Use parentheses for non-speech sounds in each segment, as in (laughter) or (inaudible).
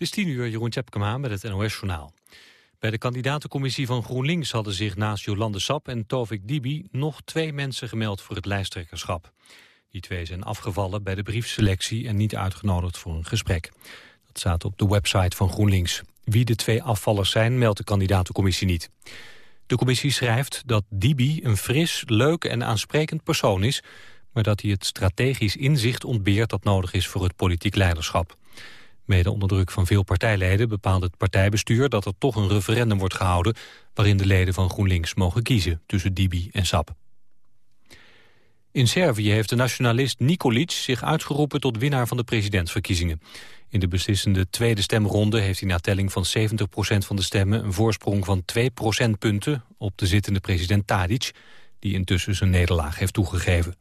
Het is tien uur, Jeroen Tjepkema met het NOS-journaal. Bij de kandidatencommissie van GroenLinks hadden zich naast Jolande Sap en Tovik Dibi nog twee mensen gemeld voor het lijsttrekkerschap. Die twee zijn afgevallen bij de briefselectie en niet uitgenodigd voor een gesprek. Dat staat op de website van GroenLinks. Wie de twee afvallers zijn, meldt de kandidatencommissie niet. De commissie schrijft dat Dibi een fris, leuk en aansprekend persoon is... maar dat hij het strategisch inzicht ontbeert dat nodig is voor het politiek leiderschap. Mede onder druk van veel partijleden bepaalde het partijbestuur dat er toch een referendum wordt gehouden waarin de leden van GroenLinks mogen kiezen tussen Dibi en Sap. In Servië heeft de nationalist Nikolic zich uitgeroepen tot winnaar van de presidentsverkiezingen. In de beslissende tweede stemronde heeft hij na telling van 70% van de stemmen een voorsprong van 2 procentpunten op de zittende president Tadic, die intussen zijn nederlaag heeft toegegeven.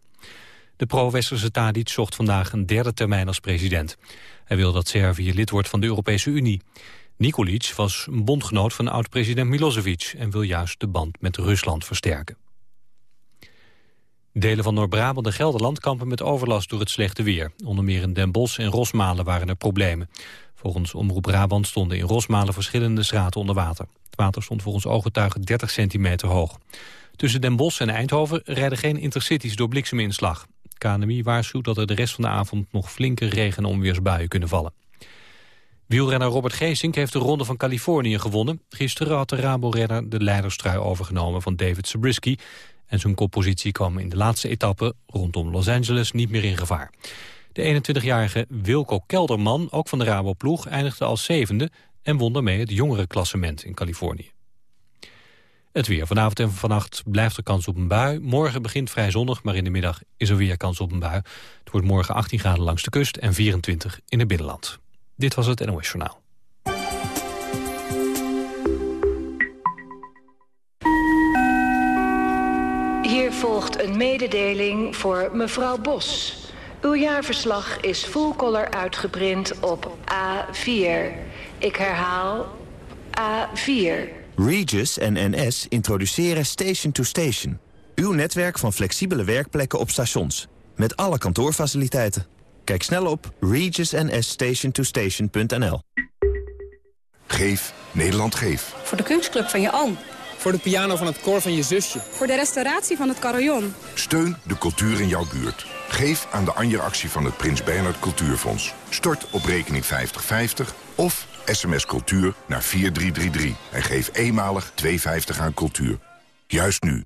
De pro-westerse Tadic zocht vandaag een derde termijn als president. Hij wil dat Servië lid wordt van de Europese Unie. Nikolic was een bondgenoot van oud-president Milosevic... en wil juist de band met Rusland versterken. Delen van Noord-Brabant en Gelderland kampen met overlast door het slechte weer. Onder meer in Den Bosch en Rosmalen waren er problemen. Volgens Omroep Brabant stonden in Rosmalen verschillende straten onder water. Het water stond volgens ooggetuigen 30 centimeter hoog. Tussen Den Bosch en Eindhoven rijden geen intercities door blikseminslag. KNMI waarschuwt dat er de rest van de avond nog flinke regen- en onweersbuien kunnen vallen. Wielrenner Robert Geesink heeft de Ronde van Californië gewonnen. Gisteren had de Rabo-renner de leiderstrui overgenomen van David Zabriskie... en zijn koppositie kwam in de laatste etappe rondom Los Angeles niet meer in gevaar. De 21-jarige Wilco Kelderman, ook van de Rabo-ploeg, eindigde als zevende... en won daarmee het jongere klassement in Californië. Het weer. Vanavond en vannacht blijft er kans op een bui. Morgen begint vrij zonnig, maar in de middag is er weer kans op een bui. Het wordt morgen 18 graden langs de kust en 24 in het binnenland. Dit was het NOS Journaal. Hier volgt een mededeling voor mevrouw Bos. Uw jaarverslag is full color uitgeprint op A4. Ik herhaal A4. Regis en NS introduceren Station to Station. Uw netwerk van flexibele werkplekken op stations. Met alle kantoorfaciliteiten. Kijk snel op regisnsstationtostation.nl Geef Nederland Geef. Voor de kunstclub van je oom. Voor de piano van het koor van je zusje. Voor de restauratie van het carillon. Steun de cultuur in jouw buurt. Geef aan de Anja-actie van het Prins Bernhard Cultuurfonds. Stort op rekening 5050 of sms cultuur naar 4333 en geef eenmalig 2,50 aan cultuur. Juist nu.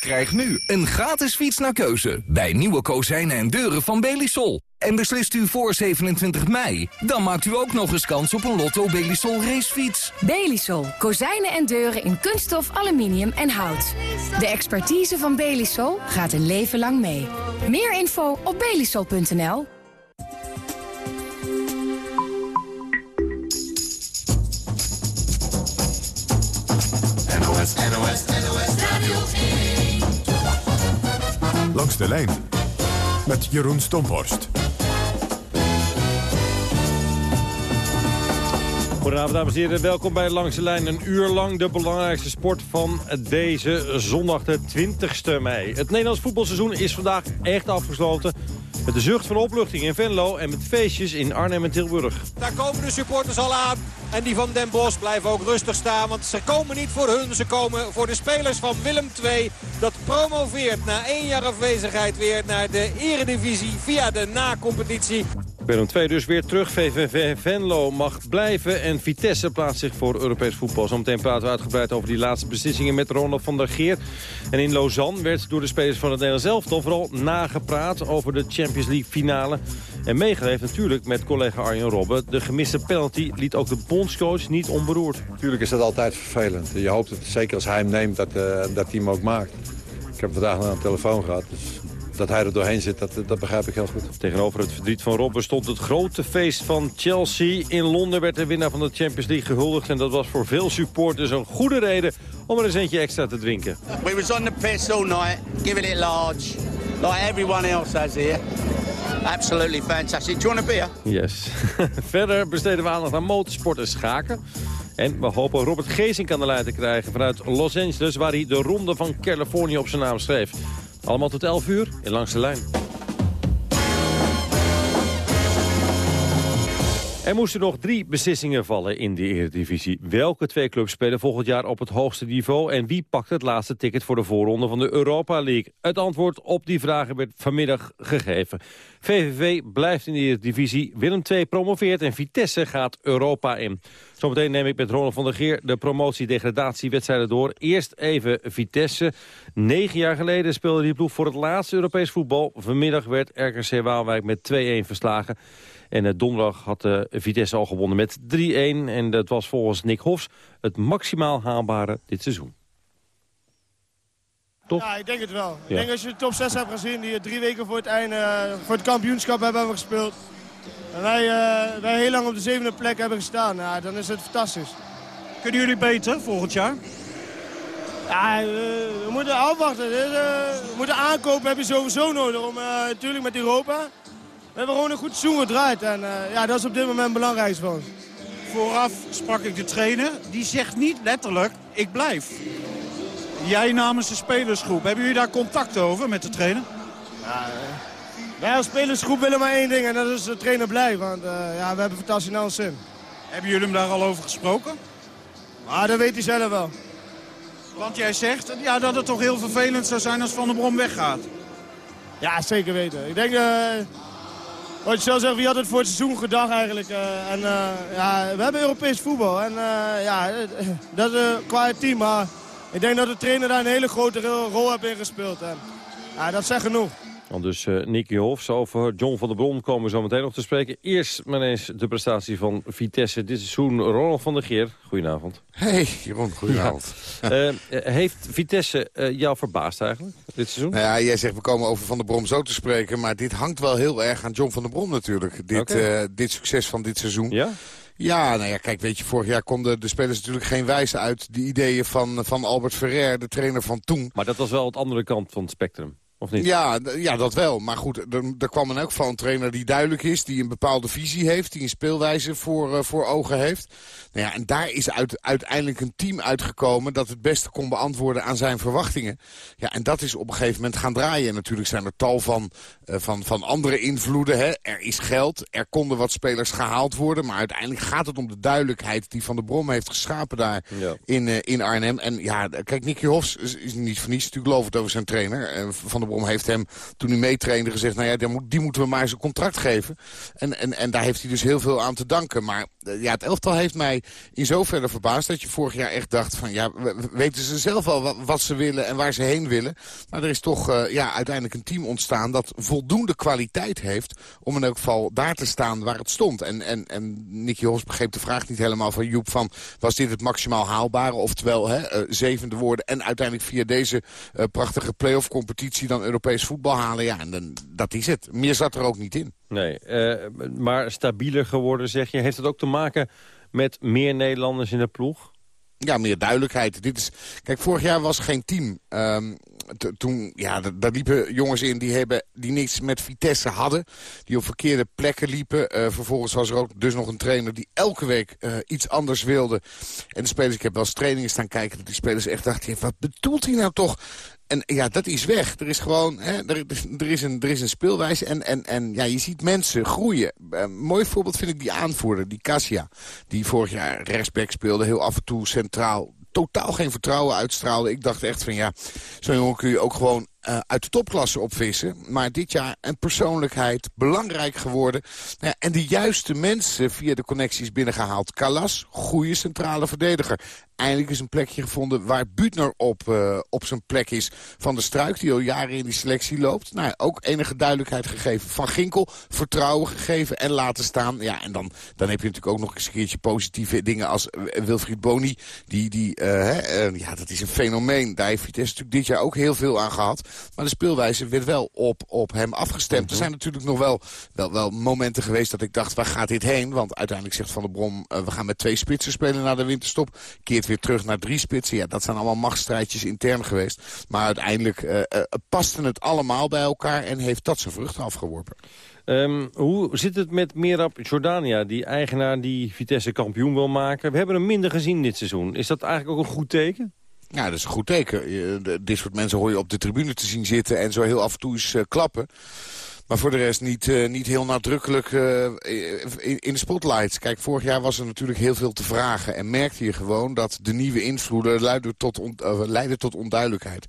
Krijg nu een gratis fiets naar keuze bij nieuwe kozijnen en deuren van Belisol. En beslist u voor 27 mei, dan maakt u ook nog eens kans op een Lotto Belisol racefiets. Belisol. Kozijnen en deuren in kunststof, aluminium en hout. De expertise van Belisol gaat een leven lang mee. Meer info op belisol.nl. NOS, NOS, NOS Radio 1. Langs de lijn met Jeroen Stomhorst. Goedenavond dames en heren, welkom bij Langs de Lijn. Een uur lang de belangrijkste sport van deze zondag de 20ste mei. Het Nederlands voetbalseizoen is vandaag echt afgesloten. Met de zucht van opluchting in Venlo en met feestjes in Arnhem en Tilburg. Daar komen de supporters al aan. En die van Den Bosch blijven ook rustig staan. Want ze komen niet voor hun. Ze komen voor de spelers van Willem II. Dat promoveert na één jaar afwezigheid weer naar de eredivisie via de na-competitie. Willem 2 dus weer terug. VVV Venlo mag blijven en Vitesse plaatst zich voor Europees voetbal. Zometeen praten we uitgebreid over die laatste beslissingen met Ronald van der Geer. En in Lausanne werd door de spelers van het Nederlands elftal vooral nagepraat over de Champions League finale. En meegeleefd natuurlijk met collega Arjen Robben. De gemiste penalty liet ook de bondscoach niet onberoerd. Natuurlijk is dat altijd vervelend. Je hoopt het, zeker als hij hem neemt, dat, uh, dat hij hem ook maakt. Ik heb vandaag nog de telefoon gehad. Dus dat hij er doorheen zit, dat, dat begrijp ik heel goed. Tegenover het verdriet van Robben stond het grote feest van Chelsea. In Londen werd de winnaar van de Champions League gehuldigd. En dat was voor veel supporters een goede reden om er een centje extra te drinken. We was on the piss all night, giving it large. Like everyone else has here. Absolutely fantastic. Do you want a beer? Yes. (laughs) Verder besteden we aandacht aan motorsport en schaken. En we hopen Robert Geesink aan de lijn te krijgen vanuit Los Angeles... waar hij de ronde van Californië op zijn naam schreef. Allemaal tot 11 uur in Langs de Lijn. Er moesten nog drie beslissingen vallen in de Eredivisie. Welke twee clubs spelen volgend jaar op het hoogste niveau... en wie pakt het laatste ticket voor de voorronde van de Europa League? Het antwoord op die vragen werd vanmiddag gegeven. VVV blijft in de Eredivisie, Willem II promoveert... en Vitesse gaat Europa in. Zometeen neem ik met Ronald van der Geer de promotie-degradatiewedstrijden door. Eerst even Vitesse. Negen jaar geleden speelde die ploeg voor het laatste Europees voetbal. Vanmiddag werd RKC Waalwijk met 2-1 verslagen. En uh, donderdag had uh, Vitesse al gewonnen met 3-1. En dat was volgens Nick Hofs het maximaal haalbare dit seizoen. Toch? Ja, ik denk het wel. Ja. Ik denk als je de top 6 hebt gezien, die drie weken voor het einde, voor het kampioenschap hebben, hebben gespeeld. En wij, uh, wij heel lang op de zevende plek hebben gestaan. Ja, dan is het fantastisch. Kunnen jullie beter volgend jaar? Ja, uh, we moeten afwachten. We moeten aankopen heb je sowieso nodig. Om, natuurlijk met Europa. We hebben gewoon een goed seizoen gedraaid. En ja, dat is op dit moment belangrijk voor ons. Vooraf sprak ik de trainer. Die zegt niet letterlijk, ik blijf. Jij namens de spelersgroep. Hebben jullie daar contact over met de trainer? Ja, wij als spelersgroep willen maar één ding en dat is de trainer blij. Want uh, ja, we hebben fantastisch naar ons zin. Hebben jullie hem daar al over gesproken? Maar dat weet hij zelf wel. Want jij zegt ja, dat het toch heel vervelend zou zijn als Van der Brom weggaat. Ja, zeker weten. Ik denk, uh, wat je zelf zegt, wie had het voor het seizoen gedacht eigenlijk. Uh, en ja, we hebben Europees voetbal. En ja, (laughs) dat is qua het team. Maar ik denk dat de trainer daar een hele grote rol heeft in gespeeld. En, ja, dat zegt genoeg. Dan dus uh, Nicky Hofs over John van der Bron komen we zo meteen nog te spreken. Eerst maar eens de prestatie van Vitesse dit seizoen. Ronald van der Geer, goedenavond. Hey Jeroen, goedenavond. Ja. Uh, heeft Vitesse uh, jou verbaasd eigenlijk, dit seizoen? Nou ja, jij zegt we komen over Van der Brom zo te spreken. Maar dit hangt wel heel erg aan John van der Brom natuurlijk. Dit, okay. dit succes van dit seizoen. Ja? Ja, nou ja, kijk, weet je, vorig jaar konden de spelers natuurlijk geen wijzen uit de ideeën van, van Albert Ferrer, de trainer van toen. Maar dat was wel het andere kant van het spectrum. Of niet? Ja, ja, dat wel. Maar goed, er, er kwam in elk geval een trainer die duidelijk is... die een bepaalde visie heeft, die een speelwijze voor, uh, voor ogen heeft. Nou ja, en daar is uit, uiteindelijk een team uitgekomen... dat het beste kon beantwoorden aan zijn verwachtingen. Ja, en dat is op een gegeven moment gaan draaien. En natuurlijk zijn er tal van, uh, van, van andere invloeden. Hè. Er is geld, er konden wat spelers gehaald worden... maar uiteindelijk gaat het om de duidelijkheid die Van der Brom heeft geschapen daar ja. in, uh, in Arnhem. En ja, kijk, Nicky Hofs is, is niet voor niets natuurlijk lovend over zijn trainer. van der Brom heeft hem, toen hij meetrainde, gezegd... nou ja, die, moet, die moeten we maar een contract geven. En, en, en daar heeft hij dus heel veel aan te danken. Maar ja, het elftal heeft mij in zoverre verbaasd... dat je vorig jaar echt dacht van... ja, weten ze zelf al wat, ze willen en waar ze heen willen. Maar er is toch uh, ja, uiteindelijk een team ontstaan... dat voldoende kwaliteit heeft om in elk geval daar te staan waar het stond. En, en, en Nicky Hofs begreep de vraag niet helemaal van Joep... van was dit het maximaal haalbare? Oftewel, hè, uh, zevende woorden en uiteindelijk via deze prachtige playoff competitie... dan Europees voetbal halen. Ja, en dan, dat is het. Meer zat er ook niet in. Nee, uh, maar stabieler geworden zeg je. Heeft het ook te maken met meer Nederlanders in de ploeg? Ja, meer duidelijkheid. Dit is, kijk, vorig jaar was geen team. Um, toen, ja, daar liepen jongens in die, hebben, die niks met Vitesse hadden. Die op verkeerde plekken liepen. Uh, vervolgens was er ook dus nog een trainer die elke week uh, iets anders wilde. En de spelers, ik heb wel eens trainingen staan kijken... dat die spelers echt dachten, wat bedoelt hij nou toch? En ja, dat is weg. Er is gewoon, hè, er, er, is een, er is een speelwijze en, en, en ja, je ziet mensen groeien. Uh, mooi voorbeeld vind ik die aanvoerder, die Cassia. Die vorig jaar rechtsback speelde, heel af en toe centraal totaal geen vertrouwen uitstraalde. Ik dacht echt van ja, zo'n jongen kun je ook gewoon uh, uit de topklasse opvissen. Maar dit jaar een persoonlijkheid, belangrijk geworden. Nou ja, en de juiste mensen via de connecties binnengehaald. Kalas, goede centrale verdediger. Eindelijk is een plekje gevonden waar Butner op, uh, op zijn plek is van de Struik. Die al jaren in die selectie loopt. Nou, ook enige duidelijkheid gegeven. Van Ginkel vertrouwen gegeven en laten staan. Ja, en dan, dan heb je natuurlijk ook nog eens een keertje positieve dingen als Wilfried Boni. Die, die hè, ja, dat is een fenomeen. Daar heeft Vitesse natuurlijk dit jaar ook heel veel aan gehad. Maar de speelwijze werd wel op, op hem afgestemd. Er zijn natuurlijk nog wel, wel, wel momenten geweest dat ik dacht, waar gaat dit heen? Want uiteindelijk zegt Van der Brom, we gaan met twee spitsen spelen na de winterstop. Keert weer terug naar drie spitsen. Ja, dat zijn allemaal machtsstrijdjes intern geweest. Maar uiteindelijk uh, uh, pasten het allemaal bij elkaar en heeft dat zijn vruchten afgeworpen. Um, hoe zit het met Merab Jordania, die eigenaar die Vitesse kampioen wil maken? We hebben hem minder gezien dit seizoen. Is dat eigenlijk ook een goed teken? Ja, dat is een goed teken. Dit soort mensen hoor je op de tribune te zien zitten en zo heel af en toe eens uh, klappen. Maar voor de rest niet, uh, niet heel nadrukkelijk uh, in, de spotlights. Kijk, vorig jaar was er natuurlijk heel veel te vragen. En merkte je gewoon dat de nieuwe invloeden tot, on, uh, leidden tot onduidelijkheid.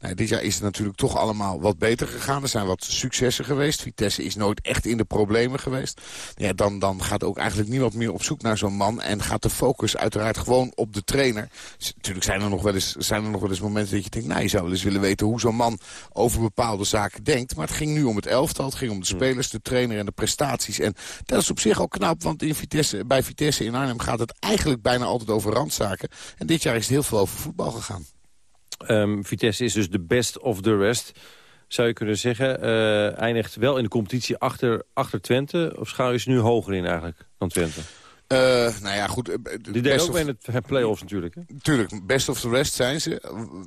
Nou, dit jaar is het natuurlijk toch allemaal wat beter gegaan. Er zijn wat successen geweest. Vitesse is nooit echt in de problemen geweest. Ja, dan, dan gaat ook eigenlijk niemand meer op zoek naar zo'n man. En gaat de focus uiteraard gewoon op de trainer. Dus, natuurlijk zijn er, nog wel eens, zijn er nog wel eens momenten dat je denkt... nou, je zou wel eens willen weten hoe zo'n man over bepaalde zaken denkt. Maar het ging nu om het elftal. Het ging om de hmm. spelers, de trainer en de prestaties. En dat is op zich al knap, want in Vitesse, bij Vitesse in Arnhem gaat het eigenlijk bijna altijd over randzaken. En dit jaar is het heel veel over voetbal gegaan. Um, Vitesse is dus de best of the rest zou je kunnen zeggen. Uh, eindigt wel in de competitie achter, achter Twente. Of schouw je ze nu hoger in eigenlijk dan Twente? Uh, nou ja, goed. Eh, Die deden ook in de play-offs natuurlijk. Hè? Tuurlijk, best of the rest zijn ze.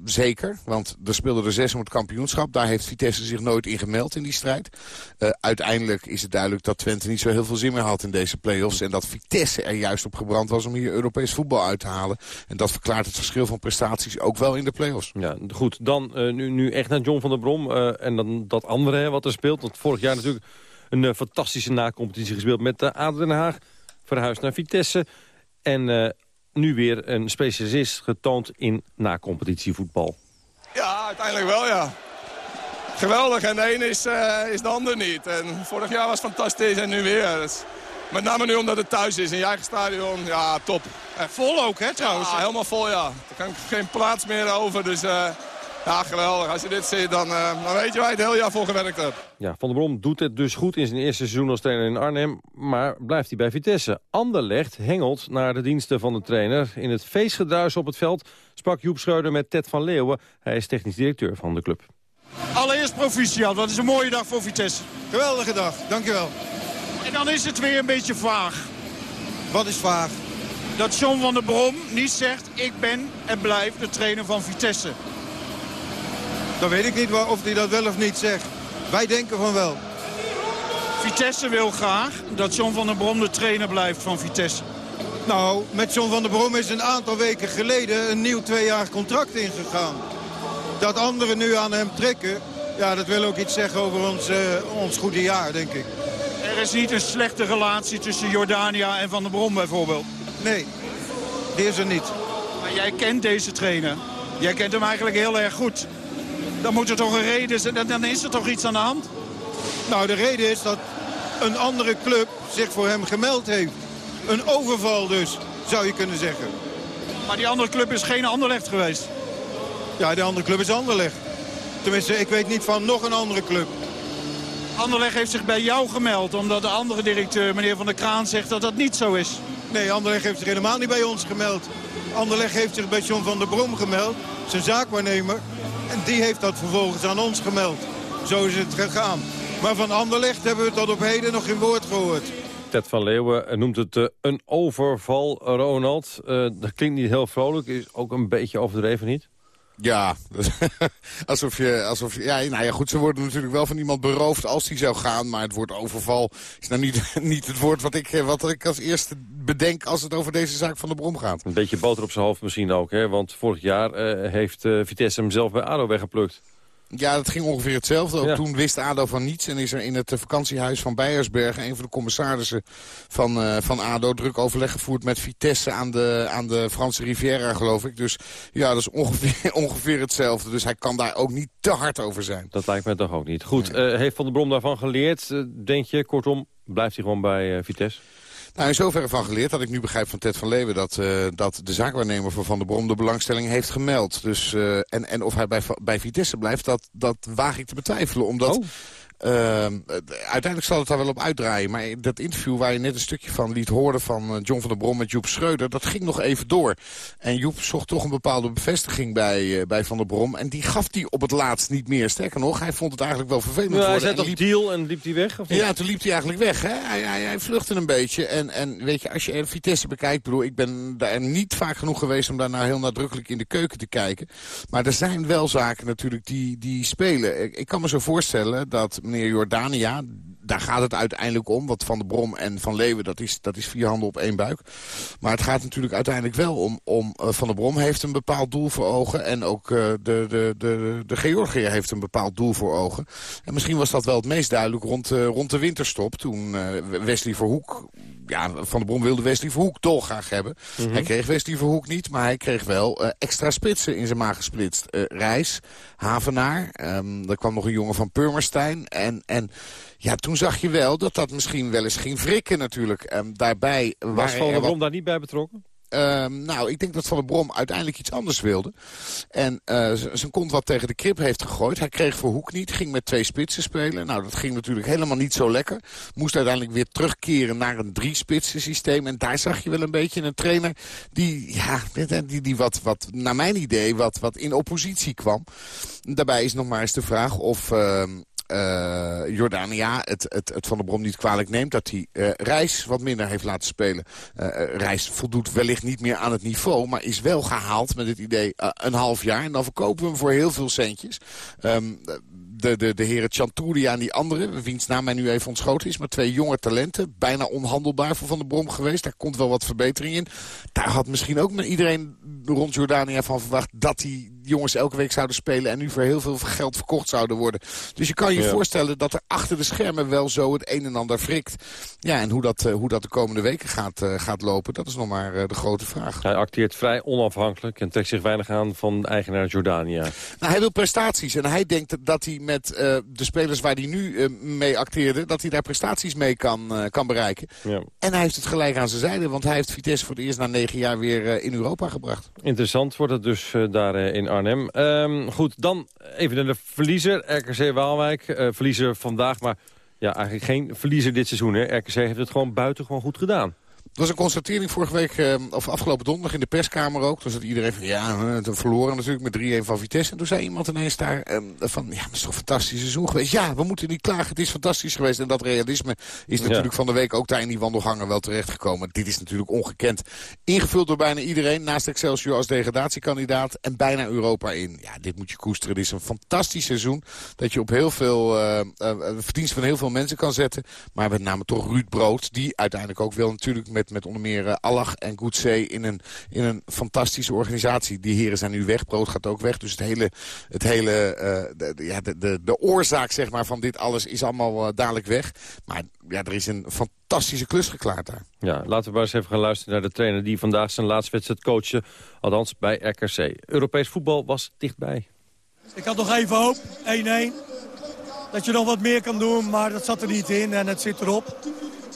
Zeker, want er speelden er zes om het kampioenschap. Daar heeft Vitesse zich nooit in gemeld in die strijd. Uh, uiteindelijk is het duidelijk dat Twente niet zo heel veel zin meer had in deze play-offs. En dat Vitesse er juist op gebrand was om hier Europees voetbal uit te halen. En dat verklaart het verschil van prestaties ook wel in de play-offs. Ja, goed. Dan uh, nu, nu echt naar John van der Brom. en dan dat andere hè, wat er speelt. Want vorig jaar natuurlijk een fantastische na-competitie gespeeld met uh, ADO Den Haag verhuisd naar Vitesse. En uh, nu weer een specialist getoond in na-competitievoetbal. Ja, uiteindelijk wel, ja. Geweldig. En de ene is, uh, is de ander niet. En vorig jaar was fantastisch en nu weer. Dus met name nu omdat het thuis is. In je eigen stadion, ja, top. En vol ook, hè, trouwens? Ja, helemaal vol, ja. Er kan geen plaats meer over, dus... Uh, ja, geweldig. Als je dit ziet, dan, uh, dan weet je waar je het hele jaar voor gewerkt hebt. Ja, Van der Brom doet het dus goed in zijn eerste seizoen als trainer in Arnhem. Maar blijft hij bij Vitesse. Anderlecht hengelt naar de diensten van de trainer. In het feestgedruis op het veld sprak Joep Schreuder met Ted van Leeuwen. Hij is technisch directeur van de club. Allereerst proficiat, wat is een mooie dag voor Vitesse. Geweldige dag, dankjewel. En dan is het weer een beetje vaag. Wat is vaag? Dat John van der Brom niet zegt, ik ben en blijf de trainer van Vitesse. Dan weet ik niet of hij dat wel of niet zegt. Wij denken van wel. Vitesse wil graag dat John van der Brom de trainer blijft van Vitesse. Nou, met John van der Brom is een aantal weken geleden een nieuw tweejarig contract ingegaan. Dat anderen nu aan hem trekken, ja, dat wil ook iets zeggen over ons, uh, ons goede jaar, denk ik. Er is niet een slechte relatie tussen Jordania en Van der Brom bijvoorbeeld? Nee, die is er niet. Maar jij kent deze trainer. Jij kent hem eigenlijk heel erg goed dan moet er toch een reden zijn. Dan is er toch iets aan de hand? Nou, de reden is dat een andere club zich voor hem gemeld heeft. Een overval dus, zou je kunnen zeggen. Maar die andere club is geen Anderlecht geweest? Ja, de andere club is Anderlecht. Tenminste, ik weet niet van nog een andere club. Anderlecht heeft zich bij jou gemeld, omdat de andere directeur, meneer Van der Kraan, zegt dat dat niet zo is. Nee, Anderlecht heeft zich helemaal niet bij ons gemeld. Anderlecht heeft zich bij John van der Brom gemeld, zijn zaakwaarnemer. En die heeft dat vervolgens aan ons gemeld. Zo is het gegaan. Maar van Anderlecht hebben we tot op heden nog geen woord gehoord. Ted van Leeuwen noemt het uh, een overval, Ronald. Uh, dat klinkt niet heel vrolijk, is ook een beetje overdreven, niet? Ja, (laughs) alsof je, alsof ja, nou ja, goed, ze worden natuurlijk wel van iemand beroofd als die zou gaan. Maar het woord overval is nou niet, (laughs) niet het woord wat ik, wat ik als eerste bedenk als het over deze zaak van de Brom gaat. Een beetje boter op zijn hoofd misschien ook, hè? want vorig jaar uh, heeft uh, Vitesse hem zelf bij ADO weggeplukt. Ja, dat ging ongeveer hetzelfde. Ook toen wist ADO van niets. En is er in het eh, vakantiehuis van Beiersbergen... een van de commissarissen van, uh, van ADO... druk overleg gevoerd met Vitesse aan de, aan de Franse Riviera, geloof ik. Dus ja, dat is ongeveer, (laughs) ongeveer hetzelfde. Dus hij kan daar ook niet te hard over zijn. Dat lijkt me toch ook niet. Goed, nee. uh, heeft Van der Brom daarvan geleerd? denk je, kortom, blijft hij gewoon bij Vitesse? Nou, in zoverre van geleerd dat ik nu begrijp van Ted van Leeuwen... dat, uh, dat de zaakwaarnemer van Van der Brom de belangstelling heeft gemeld. Dus, uh, en, en of hij bij, bij Vitesse blijft, dat, dat waag ik te betwijfelen. Omdat... Oh. Uh, uiteindelijk zal het daar wel op uitdraaien. Maar dat interview waar je net een stukje van liet horen van eh, John van der Brom met Joep Schreuder... dat ging nog even door. En Joep zocht toch een bepaalde bevestiging bij, uh, bij Van der Brom. En die gaf hij op het laatst niet meer. Sterker nog, hij vond het eigenlijk wel vervelend ja. Hij liep... deal en liep hij weg? Of ja, toen liep hij eigenlijk weg. Hè? Hij, hij, hij vluchtte een beetje. En, en weet je, als je Vitesse bekijkt... bedoel, ik ben daar niet vaak genoeg geweest om daar nou heel nadrukkelijk in de keuken te kijken. Maar er zijn wel zaken natuurlijk die, die spelen. Ik, ik kan me zo voorstellen dat meneer Jordania daar gaat het uiteindelijk om. Wat Van de Brom en Van Leeuwen, dat is, dat is vier handen op één buik. Maar het gaat natuurlijk uiteindelijk wel om... om uh, Van de Brom heeft een bepaald doel voor ogen. En ook uh, de, de, de, de Georgiër heeft een bepaald doel voor ogen. En misschien was dat wel het meest duidelijk rond, uh, rond de winterstop. Toen Wesley Verhoek... Ja, Van de Brom wilde Wesley Verhoek dolgraag hebben. Mm -hmm. Hij kreeg Wesley Verhoek niet, maar hij kreeg wel extra spitsen in zijn maag gesplitst. Reis, Havenaar, um, er kwam nog een jongen van Purmerstein. En, en ja, toen zag je wel dat dat misschien wel eens ging wrikken natuurlijk. Um, daarbij Was Van der Brom daar niet bij betrokken? Um, nou, ik denk dat Van der Brom uiteindelijk iets anders wilde. En uh, zijn kont wat tegen de krip heeft gegooid. Hij kreeg voor Hoek niet, ging met twee spitsen spelen. Nou, dat ging natuurlijk helemaal niet zo lekker. Moest uiteindelijk weer terugkeren naar een drie-spitsen systeem. En daar zag je wel een beetje een trainer die, ja, die, die wat, wat, naar mijn idee, wat, wat in oppositie kwam. Daarbij is nog maar eens de vraag of... Uh, Jordania het, het, het Van der Brom niet kwalijk neemt... dat hij uh, Reis wat minder heeft laten spelen. Uh, Reis voldoet wellicht niet meer aan het niveau... maar is wel gehaald met het idee een half jaar. En dan verkopen we hem voor heel veel centjes. Um, de, de, de heren Chantouria en die andere, wiens naam mij nu even ontschoten is... maar twee jonge talenten, bijna onhandelbaar voor Van der Brom geweest. Daar komt wel wat verbetering in. Daar had misschien ook iedereen rond Jordania van verwacht... dat die jongens elke week zouden spelen... en nu voor heel veel geld verkocht zouden worden. Dus je kan je ja. voorstellen dat er achter de schermen wel zo het een en ander frikt. Ja, en hoe dat, uh, hoe dat de komende weken gaat, uh, gaat lopen, dat is nog maar uh, de grote vraag. Hij acteert vrij onafhankelijk en trekt zich weinig aan van de eigenaar Jordania. Nou, hij wil prestaties en hij denkt dat hij met de spelers waar hij nu mee acteerde... dat hij daar prestaties mee kan, kan bereiken. Ja. En hij heeft het gelijk aan zijn zijde, want hij heeft Vitesse voor het eerst na negen jaar weer in Europa gebracht. Interessant wordt het dus daar in Arnhem. Um, goed, dan even naar de verliezer, RKC Waalwijk. Uh, verliezer vandaag, maar ja, eigenlijk geen verliezer dit seizoen. Hè. RKC heeft het gewoon buitengewoon goed gedaan. Er was een constatering vorige week, uh, of afgelopen donderdag in de perskamer ook. Toen zat iedereen van, ja, uh, verloren natuurlijk met 3-1 van Vitesse. En toen zei iemand ineens daar uh, van, ja, het is toch een fantastisch seizoen geweest. Ja, we moeten niet klagen, het is fantastisch geweest. En dat realisme is natuurlijk ja. van de week ook daar in die wandelgangen wel terechtgekomen. Dit is natuurlijk ongekend. Ingevuld door bijna iedereen, naast Excelsior als degradatiekandidaat. En bijna Europa in. Ja, dit moet je koesteren. Dit is een fantastisch seizoen. Dat je op heel veel, uh, verdienst van heel veel mensen kan zetten. Maar met name toch Ruud Brood, die uiteindelijk ook wel natuurlijk met met onder meer uh, Allach en Goedzee in een, in een fantastische organisatie. Die heren zijn nu weg, Brood gaat ook weg. Dus het hele, het hele uh, de, ja, de, de, de oorzaak zeg maar, van dit alles is allemaal uh, dadelijk weg. Maar ja, er is een fantastische klus geklaard daar. Ja, laten we maar eens even gaan luisteren naar de trainer... die vandaag zijn laatste wedstrijd coachte, althans bij RKC. Europees voetbal was dichtbij. Ik had nog even hoop, 1-1. Dat je nog wat meer kan doen, maar dat zat er niet in en het zit erop.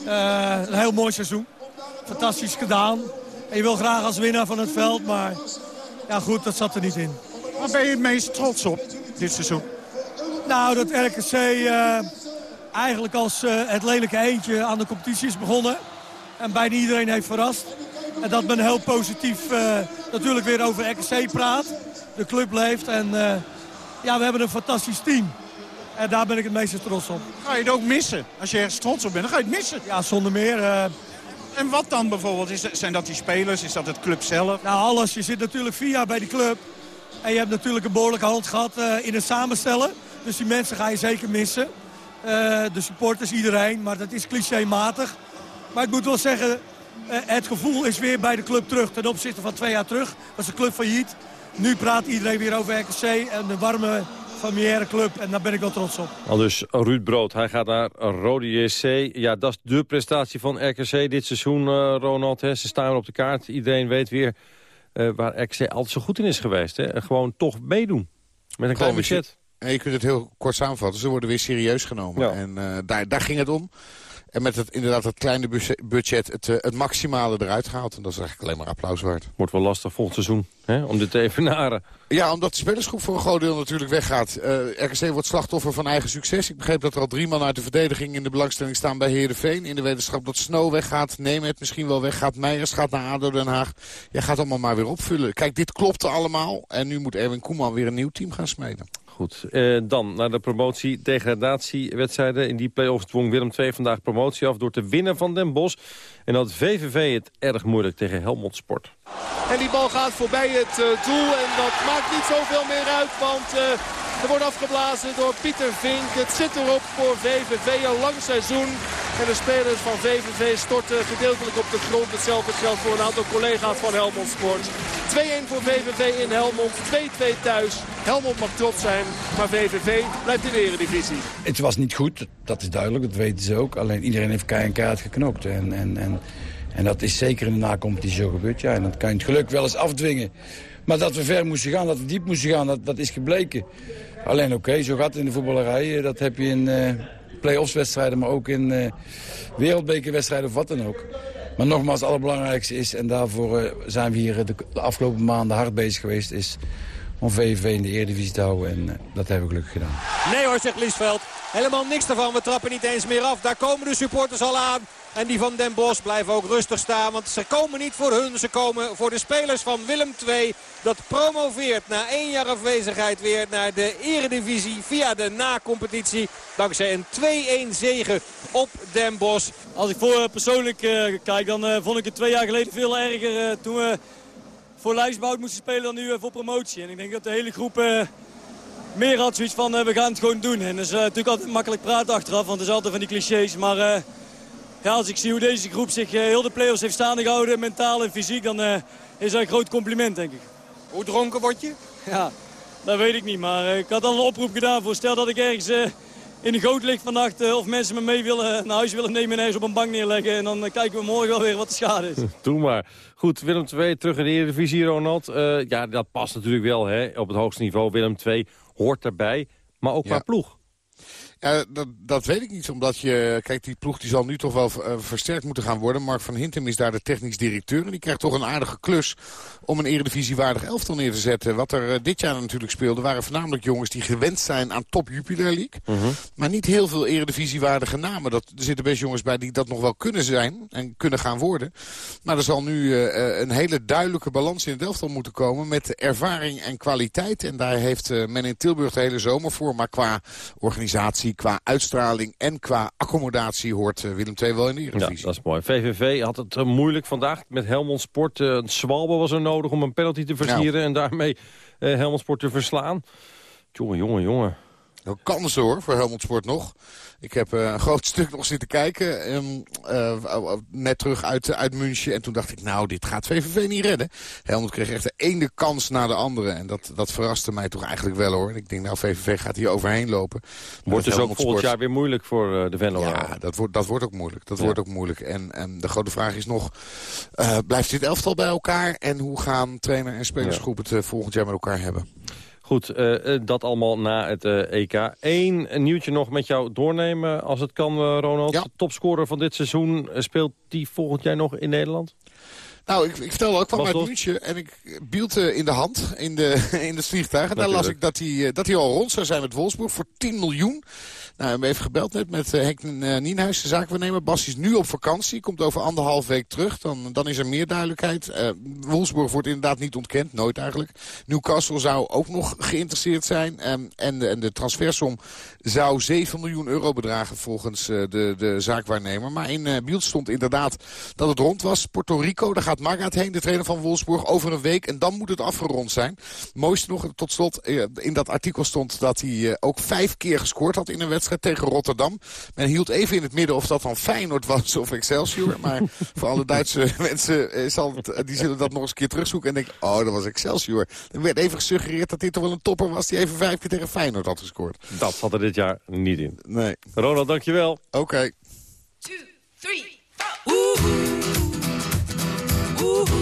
Uh, een heel mooi seizoen fantastisch gedaan. En je wil graag als winnaar van het veld, maar ja goed, dat zat er niet in. Waar ben je het meest trots op dit seizoen? Nou, dat RKC uh, eigenlijk als uh, het lelijke eentje aan de competitie is begonnen. En bijna iedereen heeft verrast. En dat men heel positief uh, natuurlijk weer over RKC praat. De club leeft en ja, we hebben een fantastisch team. En daar ben ik het meest trots op. Ga je het ook missen? Als je ergens trots op bent, dan ga je het missen. Ja, zonder meer. En wat dan bijvoorbeeld? Is, zijn dat die spelers? Is dat het club zelf? Nou, alles. Je zit natuurlijk vier jaar bij die club. En je hebt natuurlijk een behoorlijke hand gehad uh, in het samenstellen. Dus die mensen ga je zeker missen. Uh, de supporters, iedereen. Maar dat is clichématig. Maar ik moet wel zeggen, uh, het gevoel is weer bij de club terug. Ten opzichte van twee jaar terug was de club failliet. Nu praat iedereen weer over RKC en de warme familiaire club. En daar ben ik wel trots op. Al dus Ruud Brood, hij gaat naar Rode JC. Ja, dat is de prestatie van RKC dit seizoen, uh, Ronald. Hè. Ze staan weer op de kaart. Iedereen weet weer uh, waar RKC altijd zo goed in is geweest. Hè. Gewoon toch meedoen. Met een klein budget. Je kunt het heel kort samenvatten. Ze worden weer serieus genomen. Ja. En uh, daar, daar ging het om. En met het, inderdaad het kleine budget het, het maximale eruit gehaald. En dat is eigenlijk alleen maar applaus waard. Wordt wel lastig volgend seizoen hè, om dit te evenaren. Ja, omdat de spelersgroep voor een groot deel natuurlijk weggaat. Uh, RKC wordt slachtoffer van eigen succes. Ik begreep dat er al drie man uit de verdediging in de belangstelling staan bij Heerenveen. In de wetenschap dat Snow weggaat, het misschien wel weggaat. Meijers gaat naar ADO Den Haag. Jij gaat allemaal maar weer opvullen. Kijk, dit klopte allemaal. En nu moet Erwin Koeman weer een nieuw team gaan smeden. Goed, uh, dan naar de promotie-degradatiewedstrijden. In die play-offs dwong Willem II vandaag promotie af door te winnen van Den Bosch. En had VVV het erg moeilijk tegen Helmond Sport. En die bal gaat voorbij het uh, doel en dat maakt niet zoveel meer uit, want... Uh, Er wordt afgeblazen door Pieter Vink. Het zit erop voor VVV een lang seizoen. En de spelers van VVV storten gedeeltelijk op de grond. Hetzelfde geldt voor een aantal collega's van Helmond Sport. 2-1 voor VVV in Helmond, 2-2 thuis. Helmond mag trots zijn, maar VVV blijft in de eredivisie. Het was niet goed, dat is duidelijk, dat weten ze ook. Alleen iedereen heeft keihard geknokt. En, en, en, en dat is zeker in de nacompetitie zo gebeurd. Ja, en dat kan je het geluk wel eens afdwingen. Maar dat we ver moesten gaan, dat we diep moesten gaan, dat, dat is gebleken. Alleen oké, zo gaat het in de voetballerij. Dat heb je in uh, play-offs wedstrijden, maar ook in uh, wereldbekerwedstrijden of wat dan ook. Maar nogmaals, het allerbelangrijkste is, en daarvoor uh, zijn we hier de, de, afgelopen maanden hard bezig geweest... is om VVV in de Eredivisie te houden en dat hebben we gelukkig gedaan. Nee hoor, zegt Liesveld. Helemaal niks ervan. We trappen niet eens meer af. Daar komen de supporters al aan. En die van Den Bosch blijven ook rustig staan. Want ze komen niet voor hun. Ze komen voor de spelers van Willem II. Dat promoveert na één jaar afwezigheid weer naar de eredivisie via de na-competitie. Dankzij een 2-1 zege op Den Bosch. Als ik voor persoonlijk uh, kijk, dan uh, vond ik het twee jaar geleden veel erger. Toen we voor lijstbehoud moesten spelen dan nu voor promotie. En ik denk dat de hele groep meer had zoiets van we gaan het gewoon doen. En dat is natuurlijk altijd makkelijk praten achteraf, want het is altijd van die clichés. Maar ja, als ik zie hoe deze groep zich uh, heel de play-offs heeft staande gehouden, mentaal en fysiek, dan uh, is dat een groot compliment, denk ik. Hoe dronken word je? Ja, dat weet ik niet, maar uh, ik had al een oproep gedaan voor stel dat ik ergens in de goot lig vannacht of mensen me mee willen, naar huis willen nemen en ergens op een bank neerleggen. En dan kijken we morgen wel weer wat de schade is. (laughs) Doe maar. Goed, Willem II terug in de Eredivisie, Ronald. ja, dat past natuurlijk wel hè, op het hoogste niveau. Willem II hoort erbij, maar ook ja. qua ploeg. Ja, dat, dat weet ik niet, omdat je... Kijk, die ploeg die zal nu toch wel uh, versterkt moeten gaan worden. Mark van Hintem is daar de technisch directeur. En die krijgt toch een aardige klus om een eredivisiewaardig elftal neer te zetten. Wat er uh, dit jaar natuurlijk speelde, waren voornamelijk jongens die gewend zijn aan top Jupiler League. Uh -huh. Maar niet heel veel eredivisiewaardige namen. Dat, er zitten best jongens bij die dat nog wel kunnen zijn en kunnen gaan worden. Maar er zal nu uh, een hele duidelijke balans in het elftal moeten komen met ervaring en kwaliteit. En daar heeft men in Tilburg de hele zomer voor. Maar qua organisatie qua uitstraling en qua accommodatie hoort uh, Willem II wel in de Eredivisie. Ja, dat is mooi. VVV had het uh, moeilijk vandaag met Helmond Sport. Uh, een zwalbe was er nodig om een penalty te versieren nou. en daarmee Helmond Sport te verslaan. Jongen, jongen, jongen. Nou, kansen hoor, voor Helmond Sport nog. Ik heb uh, een (laughs) groot stuk nog zitten kijken. Um, uh, net terug uit, uit München. En toen dacht ik, nou, dit gaat VVV niet redden. Helmond kreeg echt de ene kans na de andere. En dat, dat verraste mij toch eigenlijk wel, hoor. Ik denk, nou, VVV gaat hier overheen lopen. Wordt dus ook volgend jaar weer moeilijk voor uh, de Venlo? Ja, dat wordt, dat wordt ook moeilijk. Dat ja. wordt ook moeilijk. En, en de grote vraag is nog, uh, blijft dit elftal bij elkaar? En hoe gaan trainer en spelersgroep het uh, volgend jaar met elkaar hebben? Goed, uh, dat allemaal na het uh, EK. Eén nieuwtje nog met jou doornemen, als het kan, Ronald. Ja. Topscorer van dit seizoen, speelt die volgend jaar nog in Nederland? Nou, ik, ik vertelde ook, kwam uit München en ik bield in de hand in, de, (laughs) in het vliegtuig. En daar las ik dat hij, dat hij al rond zou zijn met Wolfsburg voor 10 miljoen. Nou, we hebben gebeld net met uh, Henk uh, Nienhuis, de zaakwaarnemer. Bas is nu op vakantie, komt over anderhalf week terug. Dan, dan is er meer duidelijkheid. Uh, Wolfsburg wordt inderdaad niet ontkend, nooit eigenlijk. Newcastle zou ook nog geïnteresseerd zijn. Um, en, de, en de transfersom zou 7 miljoen euro bedragen volgens de, de zaakwaarnemer. Maar in uh, beeld stond inderdaad dat het rond was. Puerto Rico, daar gaat Magaat heen, de trainer van Wolfsburg, over een week. En dan moet het afgerond zijn. Mooiste nog, tot slot, in dat artikel stond dat hij ook vijf keer gescoord had in een wedstrijd tegen Rotterdam. Men hield even in het midden of dat dan Feyenoord was of Excelsior. Maar (laughs) voor alle Duitse mensen zal het, die zullen dat nog eens een keer terugzoeken. En denken, oh, dat was Excelsior. Er werd even gesuggereerd dat dit toch wel een topper was die even vijf keer tegen Feyenoord had gescoord. Dat zat er dit jaar niet in. Nee. Ronald, dankjewel. Oké. Okay. Two, three, four. Ooh.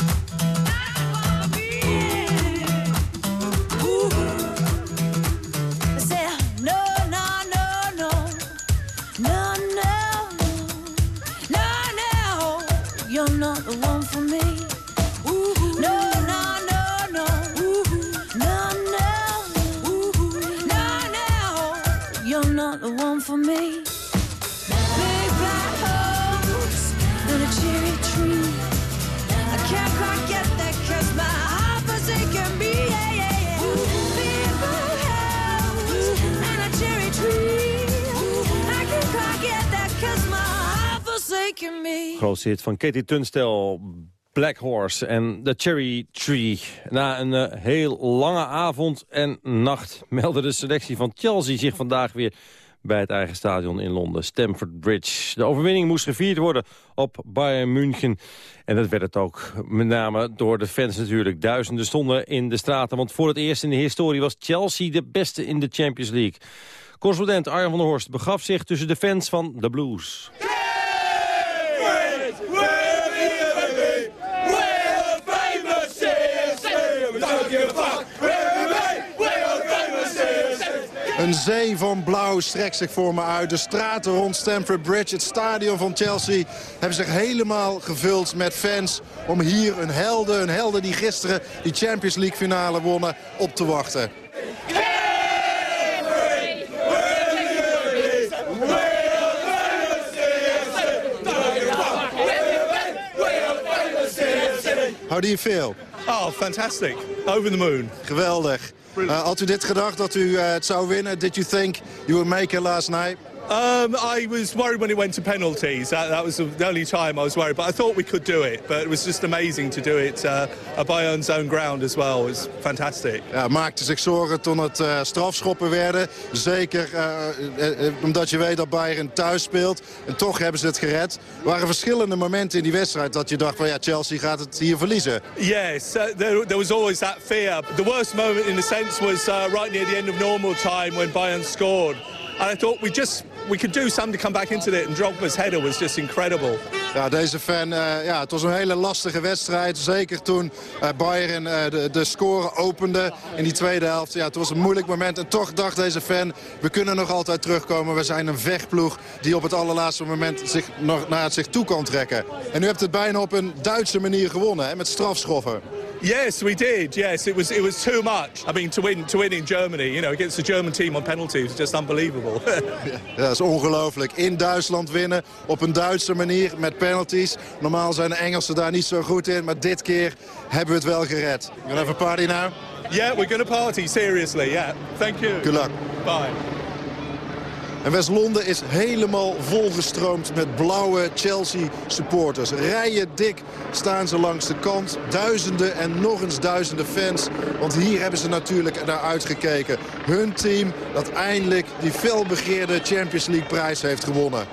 Grootste hit van Katie Tunstall, Black Horse en The Cherry Tree. Na een eh, heel lange avond en nacht meldde de selectie van Chelsea zich vandaag weer bij het eigen stadion in Londen, Stamford Bridge. De overwinning moest gevierd worden op Bayern München. En dat werd het ook, met name door de fans natuurlijk. Duizenden stonden in de straten, want voor het eerst in de historie was Chelsea de beste in de Champions League. Correspondent Arjen van der Horst begaf zich tussen de fans van de Blues. Een zee van blauw strekt zich voor me uit. De straten rond Stamford Bridge, het stadion van Chelsea... hebben zich helemaal gevuld met fans om hier een helden, een helden die gisteren die Champions League finale wonnen, op te wachten. How do you feel? Oh, fantastic. Over the moon. Geweldig. Uh, had u dit gedacht dat u uh, het zou winnen? Did you think you would make it last night? Um, I was worried when it went to penalties. That, that was the only time I was worried. But I thought we could do it. But it was just amazing to do it uh, at Bayern's own ground as well. It was fantastic. Ja, maakte zich zorgen toen het uh, strafschoppen werden. Zeker uh, omdat je weet dat Bayern thuis speelt. En toch hebben ze het gered. Er waren verschillende momenten in die wedstrijd dat je dacht van ja, Chelsea gaat het hier verliezen. Yes, uh, there, there was always that fear. The worst moment in a sense was uh, right near the end of normal time when Bayern scored. And I thought we just we could do something to come back into it. And Drogba's header was just incredible. Ja, deze fan, uh, ja, het was een hele lastige wedstrijd. Zeker toen uh, Bayern uh, de, de score opende in die tweede helft. Ja, het was een moeilijk moment. En toch dacht deze fan, we kunnen nog altijd terugkomen. We zijn een vechtploeg die op het allerlaatste moment zich nog naar zich toe kan trekken. En u hebt het bijna op een Duitse manier gewonnen, met strafschoffen. Yes, we did. Yes, it was it was too much. I mean, to win to win in Germany, you know, against the German team on penalties, just unbelievable. (laughs) ja, dat is ongelooflijk. In Duitsland winnen op een Duitse manier met penalties. Normaal zijn de Engelsen daar niet zo goed in, maar dit keer hebben we het wel gered. You gonna have a party now? Yeah, we're gonna party seriously. Yeah, thank you. Good luck. Bye. En West-Londen is helemaal volgestroomd met blauwe Chelsea-supporters. Rijen dik staan ze langs de kant. Duizenden en nog eens duizenden fans. Want hier hebben ze natuurlijk naar uitgekeken. Hun team dat eindelijk die felbegeerde Champions League-prijs heeft gewonnen.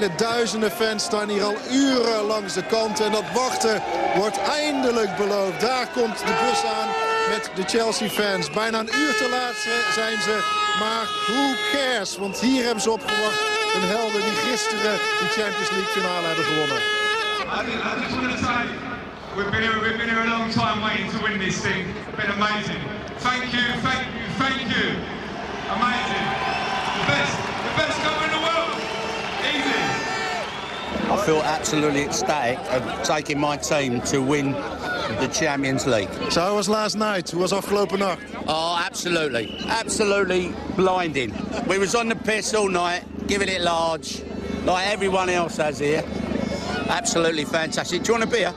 Vele duizenden fans staan hier al uren langs de kant. En dat wachten wordt eindelijk beloofd. Daar komt de bus aan met de Chelsea-fans. Bijna een uur te laat zijn ze. Maar who cares? Want hier hebben ze op gewacht hun helden die gisteren die Champions League finale hebben gewonnen. I we've been, here, we've been here a long time waiting to win this thing. It's been amazing. Thank you, thank you, thank you. Amazing. The best, the best I feel absolutely ecstatic of taking my team to win the Champions League. So how was last night? Hoe was afgelopen nacht? Oh, absolutely. Absolutely blinding. We was on the piss all night, giving it large, like everyone else has here. Absolutely fantastic. Do you want a beer?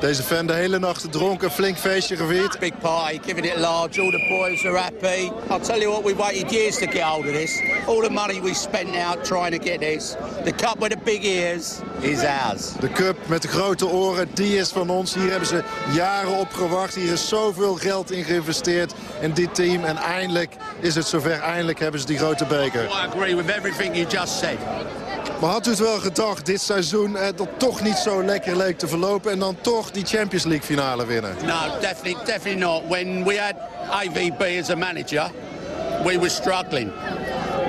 Deze fan de hele nacht dronken, flink feestje gevierd. Big party, giving it large. All the boys are happy. I'll tell you what, we waited years to get hold of this. All the money we spent out trying to get this. The cup with the big ears is ours. De cup met de grote oren, die is van ons. Hier hebben ze jaren op gewacht. Hier is zoveel geld in geïnvesteerd in dit team. En eindelijk is het zover. Eindelijk hebben ze die grote beker. I agree with everything you just said. Maar had u het wel gedacht dit seizoen eh, dat toch niet zo lekker leek te verlopen... en dan toch die Champions League finale winnen? No, definitely, definitely not. When we had AVB as a manager, we were struggling.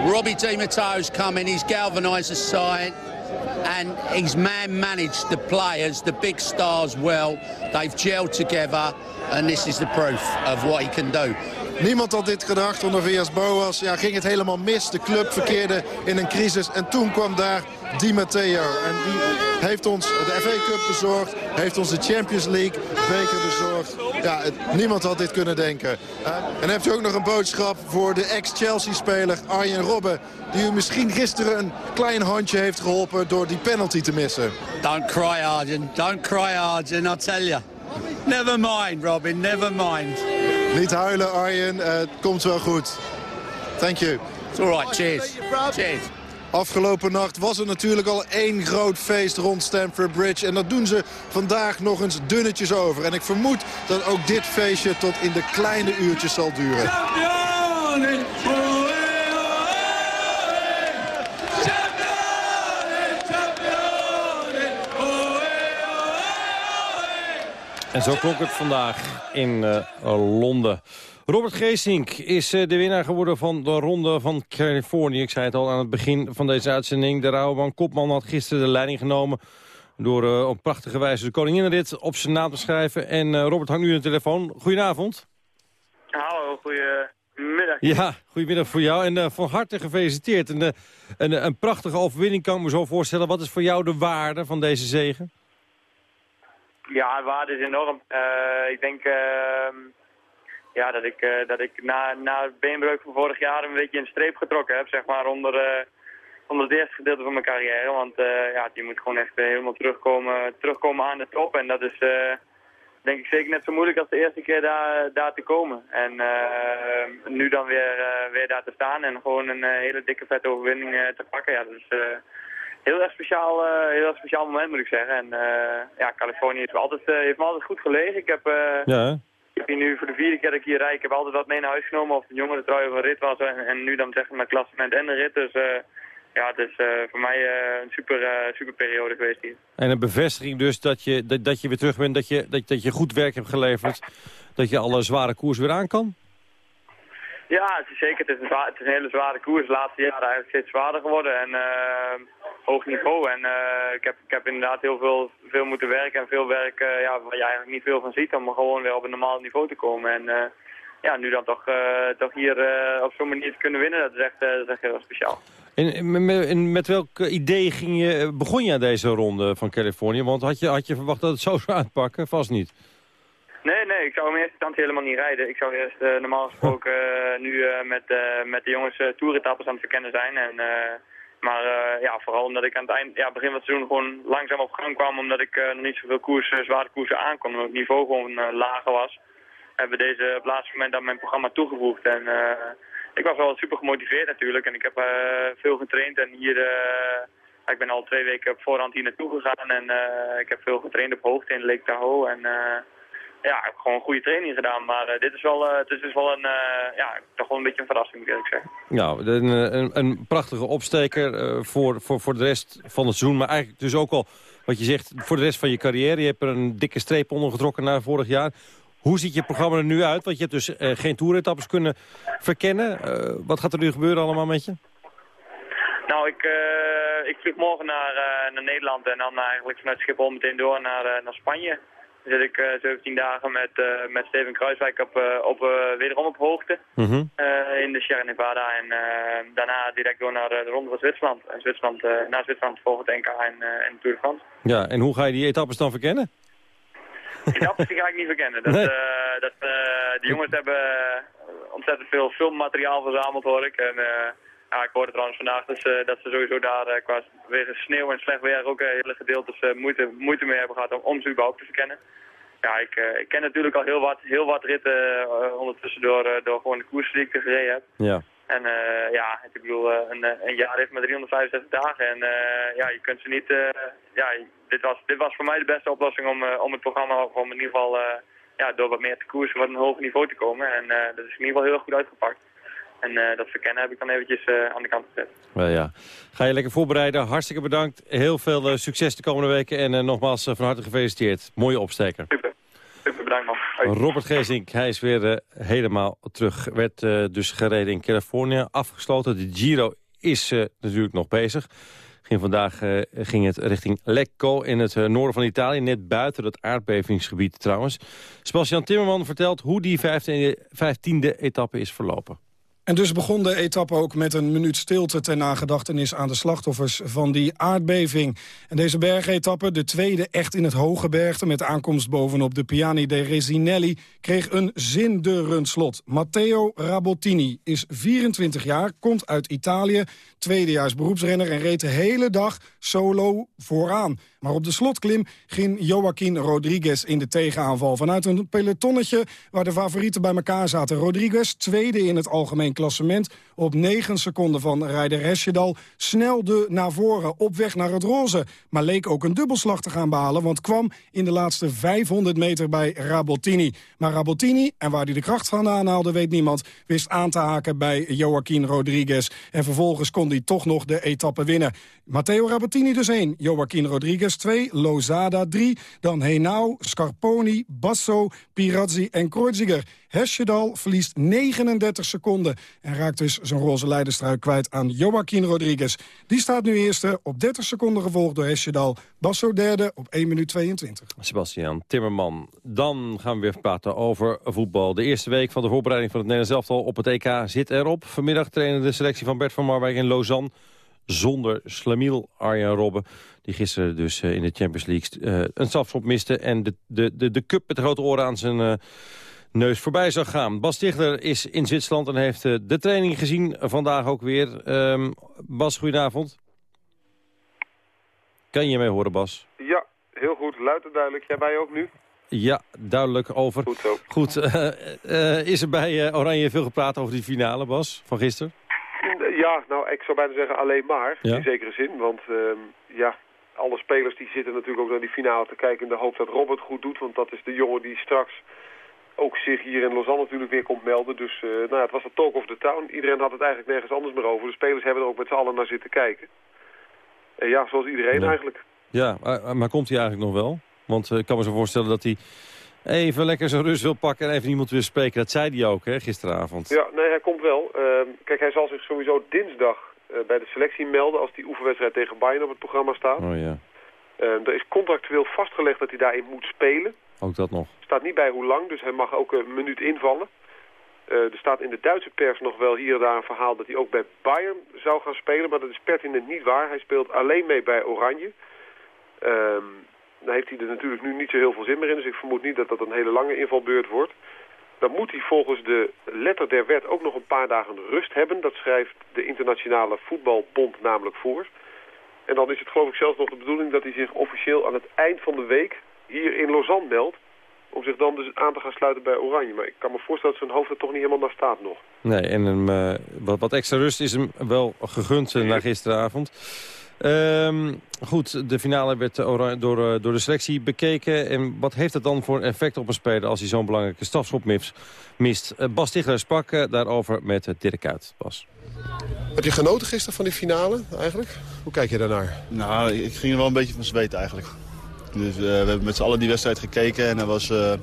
Robbie Di Matteo's come in, he's galvanised the side, and he's man-managed the players, the big stars well. They've gelled together, and this is the proof of what he can do. Niemand had dit gedacht. Onder Vias Boas ja, ging het helemaal mis. De club verkeerde in een crisis. En toen kwam daar Di Matteo. En die heeft ons de FA Cup bezorgd. Heeft ons de Champions League beker bezorgd. Ja, niemand had dit kunnen denken. Eh, en hebt u ook nog een boodschap voor de ex-Chelsea-speler Arjen Robben. Die u misschien gisteren een klein handje heeft geholpen door die penalty te missen. Don't cry, Arjun. Don't cry, Arjun, I tell you. Never mind, Robin, never mind. Niet huilen Arjen, eh, het komt wel goed. Thank you. It's all right, cheers. Cheers. Afgelopen nacht was er natuurlijk al één groot feest rond Stamford Bridge. En dat doen ze vandaag nog eens dunnetjes over. En ik vermoed dat ook dit feestje tot in de kleine uurtjes zal duren. En zo klonk het vandaag in eh, Londen. Robert Geesink is eh, de winnaar geworden van de Ronde van Californië. Ik zei het al aan het begin van deze uitzending. De Rabobank Kopman had gisteren de leiding genomen... door eh, op prachtige wijze de koninginrit op zijn naam te schrijven. En Robert hangt nu aan de telefoon. Goedenavond. Hallo, goedemiddag. Ja, goedemiddag voor jou. En van harte gefeliciteerd. En, een, een prachtige overwinning kan ik me zo voorstellen. Wat is voor jou de waarde van deze zegen? Ja, de waarde is enorm. Eh, ik denk ehm, ja, dat ik, eh, dat ik na, na het beenbreuk van vorig jaar een beetje een streep getrokken heb, zeg maar, onder, eh, onder het eerste gedeelte van mijn carrière. Want eh, ja, die moet gewoon echt helemaal terugkomen, terugkomen aan de top. En dat is denk ik zeker net zo moeilijk als de eerste keer daar, daar te komen. En nu dan weer, weer daar te staan en gewoon een hele dikke vette overwinning te pakken. Ja, dat is heel erg speciaal, eh, heel erg speciaal moment moet ik zeggen. En eh, ja, Californië heeft me, altijd, eh, heeft me altijd goed gelegen. Ik heb, Ja, ik heb hier nu voor de vierde keer dat ik hier rijd. Ik heb altijd wat mee naar huis genomen of de jongere trui of een rit was. En, en nu dan zeg maar mijn klassement en de rit. Dus ja, het is voor mij een super, super periode geweest hier. En een bevestiging dus dat je, dat, dat je weer terug bent, dat je, dat, dat je goed werk hebt geleverd. Dat je alle zware koers weer aan kan. Ja, zeker. Het is, een het is een hele zware koers. De laatste jaren eigenlijk steeds zwaarder geworden en eh, hoog niveau. En eh, ik, heb, ik heb inderdaad heel veel, veel moeten werken en veel werk eh, ja, waar je eigenlijk niet veel van ziet om gewoon weer op een normaal niveau te komen. En ja, nu dan toch, toch hier op zo'n manier te kunnen winnen, dat is echt, heel speciaal. En, met, welk idee ging je, begon je aan deze ronde van Californië? Want had je, had je verwacht dat het zo zou (laughs) uitpakken? Vast niet. Nee, nee, ik zou in eerste instantie helemaal niet rijden. Ik zou eerst eh, normaal (laughs) gesproken eh, nu eh, met, met de jongens toeretappes aan het verkennen zijn. En, maar ja, vooral omdat ik aan het eind, ja, begin van het seizoen gewoon langzaam op gang kwam. Omdat ik nog niet zoveel koers, eh, zware koersen aankon. Omdat het niveau gewoon lager was. Hebben we deze op laatste moment aan mijn programma toegevoegd. En ik was wel super gemotiveerd natuurlijk. En ik heb veel getraind en hier... ik ben al twee weken op voorhand hier naartoe gegaan en ik heb veel getraind op hoogte in Lake Tahoe. En ja, ik heb gewoon een goede training gedaan. Maar eh, dit is wel, eh, het is dus wel een, eh, ja, toch wel een beetje een verrassing, moet ik zeggen. Nou, een, een, een prachtige opsteker eh, voor, voor, voor de rest van het seizoen. Maar eigenlijk dus ook al, wat je zegt, voor de rest van je carrière. Je hebt er een dikke streep onder getrokken na vorig jaar. Hoe ziet je programma er nu uit? Want je hebt dus eh, geen toeretappes kunnen verkennen. Eh, wat gaat er nu gebeuren allemaal met je? Nou, ik, eh, ik vlieg morgen naar, eh, naar Nederland en dan eigenlijk vanuit Schiphol meteen door naar, eh, naar Spanje. Zit ik eh, 17 dagen met, eh, met Steven Kruiswijk op, eh, op, eh, wederom op hoogte Mhm. eh, in de Sierra Nevada. En eh, daarna direct door naar eh, de Ronde van Zwitserland. En Zwitserland, eh, na Zwitserland volgt NK en, eh, en de Tour de France. Ja, en hoe ga je die etappes dan verkennen? Die dappers die ga ik niet verkennen. Dat, Nee. eh, dat, eh, die jongens hebben eh, ontzettend veel filmmateriaal verzameld hoor ik. En, eh, ja, ik hoorde trouwens vandaag dat ze, dat ze sowieso daar eh, qua weer sneeuw en slecht weer ook eh, hele gedeeltes eh, moeite, moeite mee hebben gehad om, om ze überhaupt te verkennen. Ja, ik, ik ken natuurlijk al heel wat, heel wat ritten ondertussen door, door gewoon de koers die ik er gereden heb. Ja. En ja, ik bedoel, een, een jaar heeft maar 365 dagen. En ja, je kunt ze niet... ja, dit was, dit was voor mij de beste oplossing om, om het programma gewoon in ieder geval... ja, door wat meer te koersen, wat een hoger niveau te komen. En dat is in ieder geval heel goed uitgepakt. En eh, dat verkennen heb ik dan eventjes eh, aan de kant gezet. Wel ja. Ga je lekker voorbereiden. Hartstikke bedankt. Heel veel eh, succes de komende weken. En eh, nogmaals eh, van harte gefeliciteerd. Mooie opsteker. Super bedankt man. Hoi. Robert Geesink, hij is weer eh, helemaal terug. Werd eh, dus gereden in Californië. Afgesloten. De Giro is eh, natuurlijk nog bezig. Ging vandaag eh, ging het richting Lecco in het eh, noorden van Italië. Net buiten het aardbevingsgebied trouwens. Sebastian Timmerman vertelt hoe die vijftiende, vijftiende etappe is verlopen. En dus begon de etappe ook met een minuut stilte... ter nagedachtenis aan de slachtoffers van die aardbeving. En deze bergetappe, de tweede echt in het hoge bergte... met aankomst bovenop de Piani dei Resinelli... kreeg een zinderend slot. Matteo Rabottini is 24 jaar, komt uit Italië... tweedejaars beroepsrenner en reed de hele dag solo vooraan. Maar op de slotklim ging Joaquin Rodriguez in de tegenaanval. Vanuit een pelotonnetje waar de favorieten bij elkaar zaten. Rodriguez, tweede in het algemeen klassement... op 9 seconden van rijder Hesjedal, snelde naar voren op weg naar het roze. Maar leek ook een dubbelslag te gaan behalen... want kwam in de laatste 500 meter bij Rabottini. Maar Rabottini, en waar hij de kracht van aanhaalde, weet niemand... wist aan te haken bij Joaquin Rodriguez. En vervolgens kon hij toch nog de etappe winnen. Matteo Rabottini dus 1, Joaquin Rodriguez 2, Lozada 3... dan Henao, Scarponi, Basso, Pirazzi en Kreuziger. Hesjedal verliest 39 seconden en raakt dus zijn roze leiderstruik kwijt aan Joaquin Rodriguez. Die staat nu eerste op 30 seconden gevolgd door Hesjedal. Basso derde op 1 minuut 22. Sebastian Timmerman. Dan gaan we weer praten over voetbal. De eerste week van de voorbereiding van het Nederlands elftal op het EK zit erop. Vanmiddag trainen de selectie van Bert van Marwijk in Lausanne zonder Slamiel Arjen Robben. Die gisteren dus eh, in de Champions League eh, een strafschop miste... en de, de, de, de cup met de grote oren aan zijn eh, neus voorbij zag gaan. Bas Stichler is in Zwitserland en heeft eh, de training gezien. Vandaag ook weer. Ehm, Bas, goedenavond. Kan je mij horen, Bas? Ja, heel goed. Luid en duidelijk. Jij mij ook nu? Ja, duidelijk over. Goed zo. Goed, eh, eh, is er bij Oranje veel gepraat over die finale, Bas, van gisteren? Ja, nou, ik zou bijna zeggen alleen maar. Ja. In zekere zin. Want ehm, ja, alle spelers die zitten natuurlijk ook naar die finale te kijken... in de hoop dat Robert goed doet. Want dat is de jongen die straks ook zich hier in Lausanne natuurlijk weer komt melden. Dus eh, nou, ja, het was de talk of the town. Iedereen had het eigenlijk nergens anders meer over. De spelers hebben er ook met z'n allen naar zitten kijken. En ja, zoals iedereen Ja. eigenlijk. Ja, maar, maar komt hij eigenlijk nog wel? Want eh, ik kan me zo voorstellen dat hij even lekker zijn rust wil pakken... en even niemand wil spreken. Dat zei hij ook, hè, gisteravond. Ja, nee, hij komt wel. Ehm, kijk, hij zal zich sowieso dinsdag eh, bij de selectie melden... als die oefenwedstrijd tegen Bayern op het programma staat. Oh ja, Ehm, er is contractueel vastgelegd dat hij daarin moet spelen. Ook dat nog. staat niet bij hoe lang, dus hij mag ook een minuut invallen. Eh, er staat in de Duitse pers nog wel hier en daar een verhaal dat hij ook bij Bayern zou gaan spelen. Maar dat is pertinent niet waar. Hij speelt alleen mee bij Oranje. Ehm dan heeft hij er natuurlijk nu niet zo heel veel zin meer in. Dus ik vermoed niet dat dat een hele lange invalbeurt wordt. Dan moet hij volgens de letter der wet ook nog een paar dagen rust hebben. Dat schrijft de internationale voetbalbond namelijk voor. En dan is het geloof ik zelfs nog de bedoeling dat hij zich officieel aan het eind van de week hier in Lausanne meldt. Om zich dan dus aan te gaan sluiten bij Oranje. Maar ik kan me voorstellen dat zijn hoofd er toch niet helemaal naar staat nog. Nee, en hem, eh, wat, wat extra rust is hem wel gegund uh, na gisteravond. Ehm, goed, de finale werd ora- door, eh, door de selectie bekeken. En wat heeft het dan voor effect op een speler als hij zo'n belangrijke stafschop mis- mist? Eh, Bas Stigler sprak eh, daarover met Dirk Kuyt. Bas. Heb je genoten gisteren van die finale eigenlijk? Hoe kijk je daarnaar? Nou, ik ging er wel een beetje van zweten eigenlijk. Dus eh, we hebben met z'n allen die wedstrijd gekeken en dat was, eh,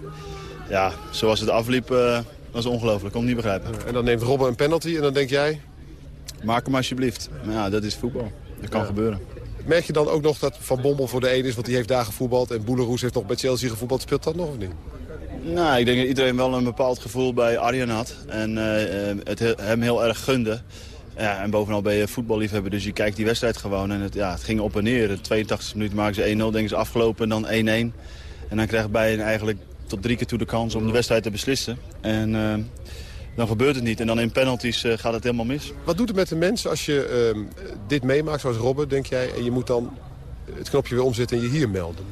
ja, zoals het afliep, eh, was ongelooflijk. Kon het niet begrijpen. En dan neemt Robben een penalty en dan denk jij... maak hem alsjeblieft. Maar ja, dat is voetbal. Dat kan Ja. gebeuren. Merk je dan ook nog dat Van Bommel voor de een is, want die heeft daar gevoetbald... en Boeleroes heeft nog bij Chelsea gevoetbald. Speelt dat nog of niet? Nou, ik denk dat iedereen wel een bepaald gevoel bij Arjen had. En het he- hem heel erg gunde. Ja, en bovenal ben je voetballiefhebber, dus je kijkt die wedstrijd gewoon. En het, ja, het ging op en neer. De 82 minuut maken ze 1-0, denken ze afgelopen en dan 1-1. En dan krijgt Bayern eigenlijk tot drie keer toe de kans om de wedstrijd te beslissen. En eh, dan gebeurt het niet. En dan in penalties eh, gaat het helemaal mis. Wat doet het met de mensen als je ehm, dit meemaakt, zoals Robben, denk jij... en je moet dan het knopje weer omzetten en je hier melden?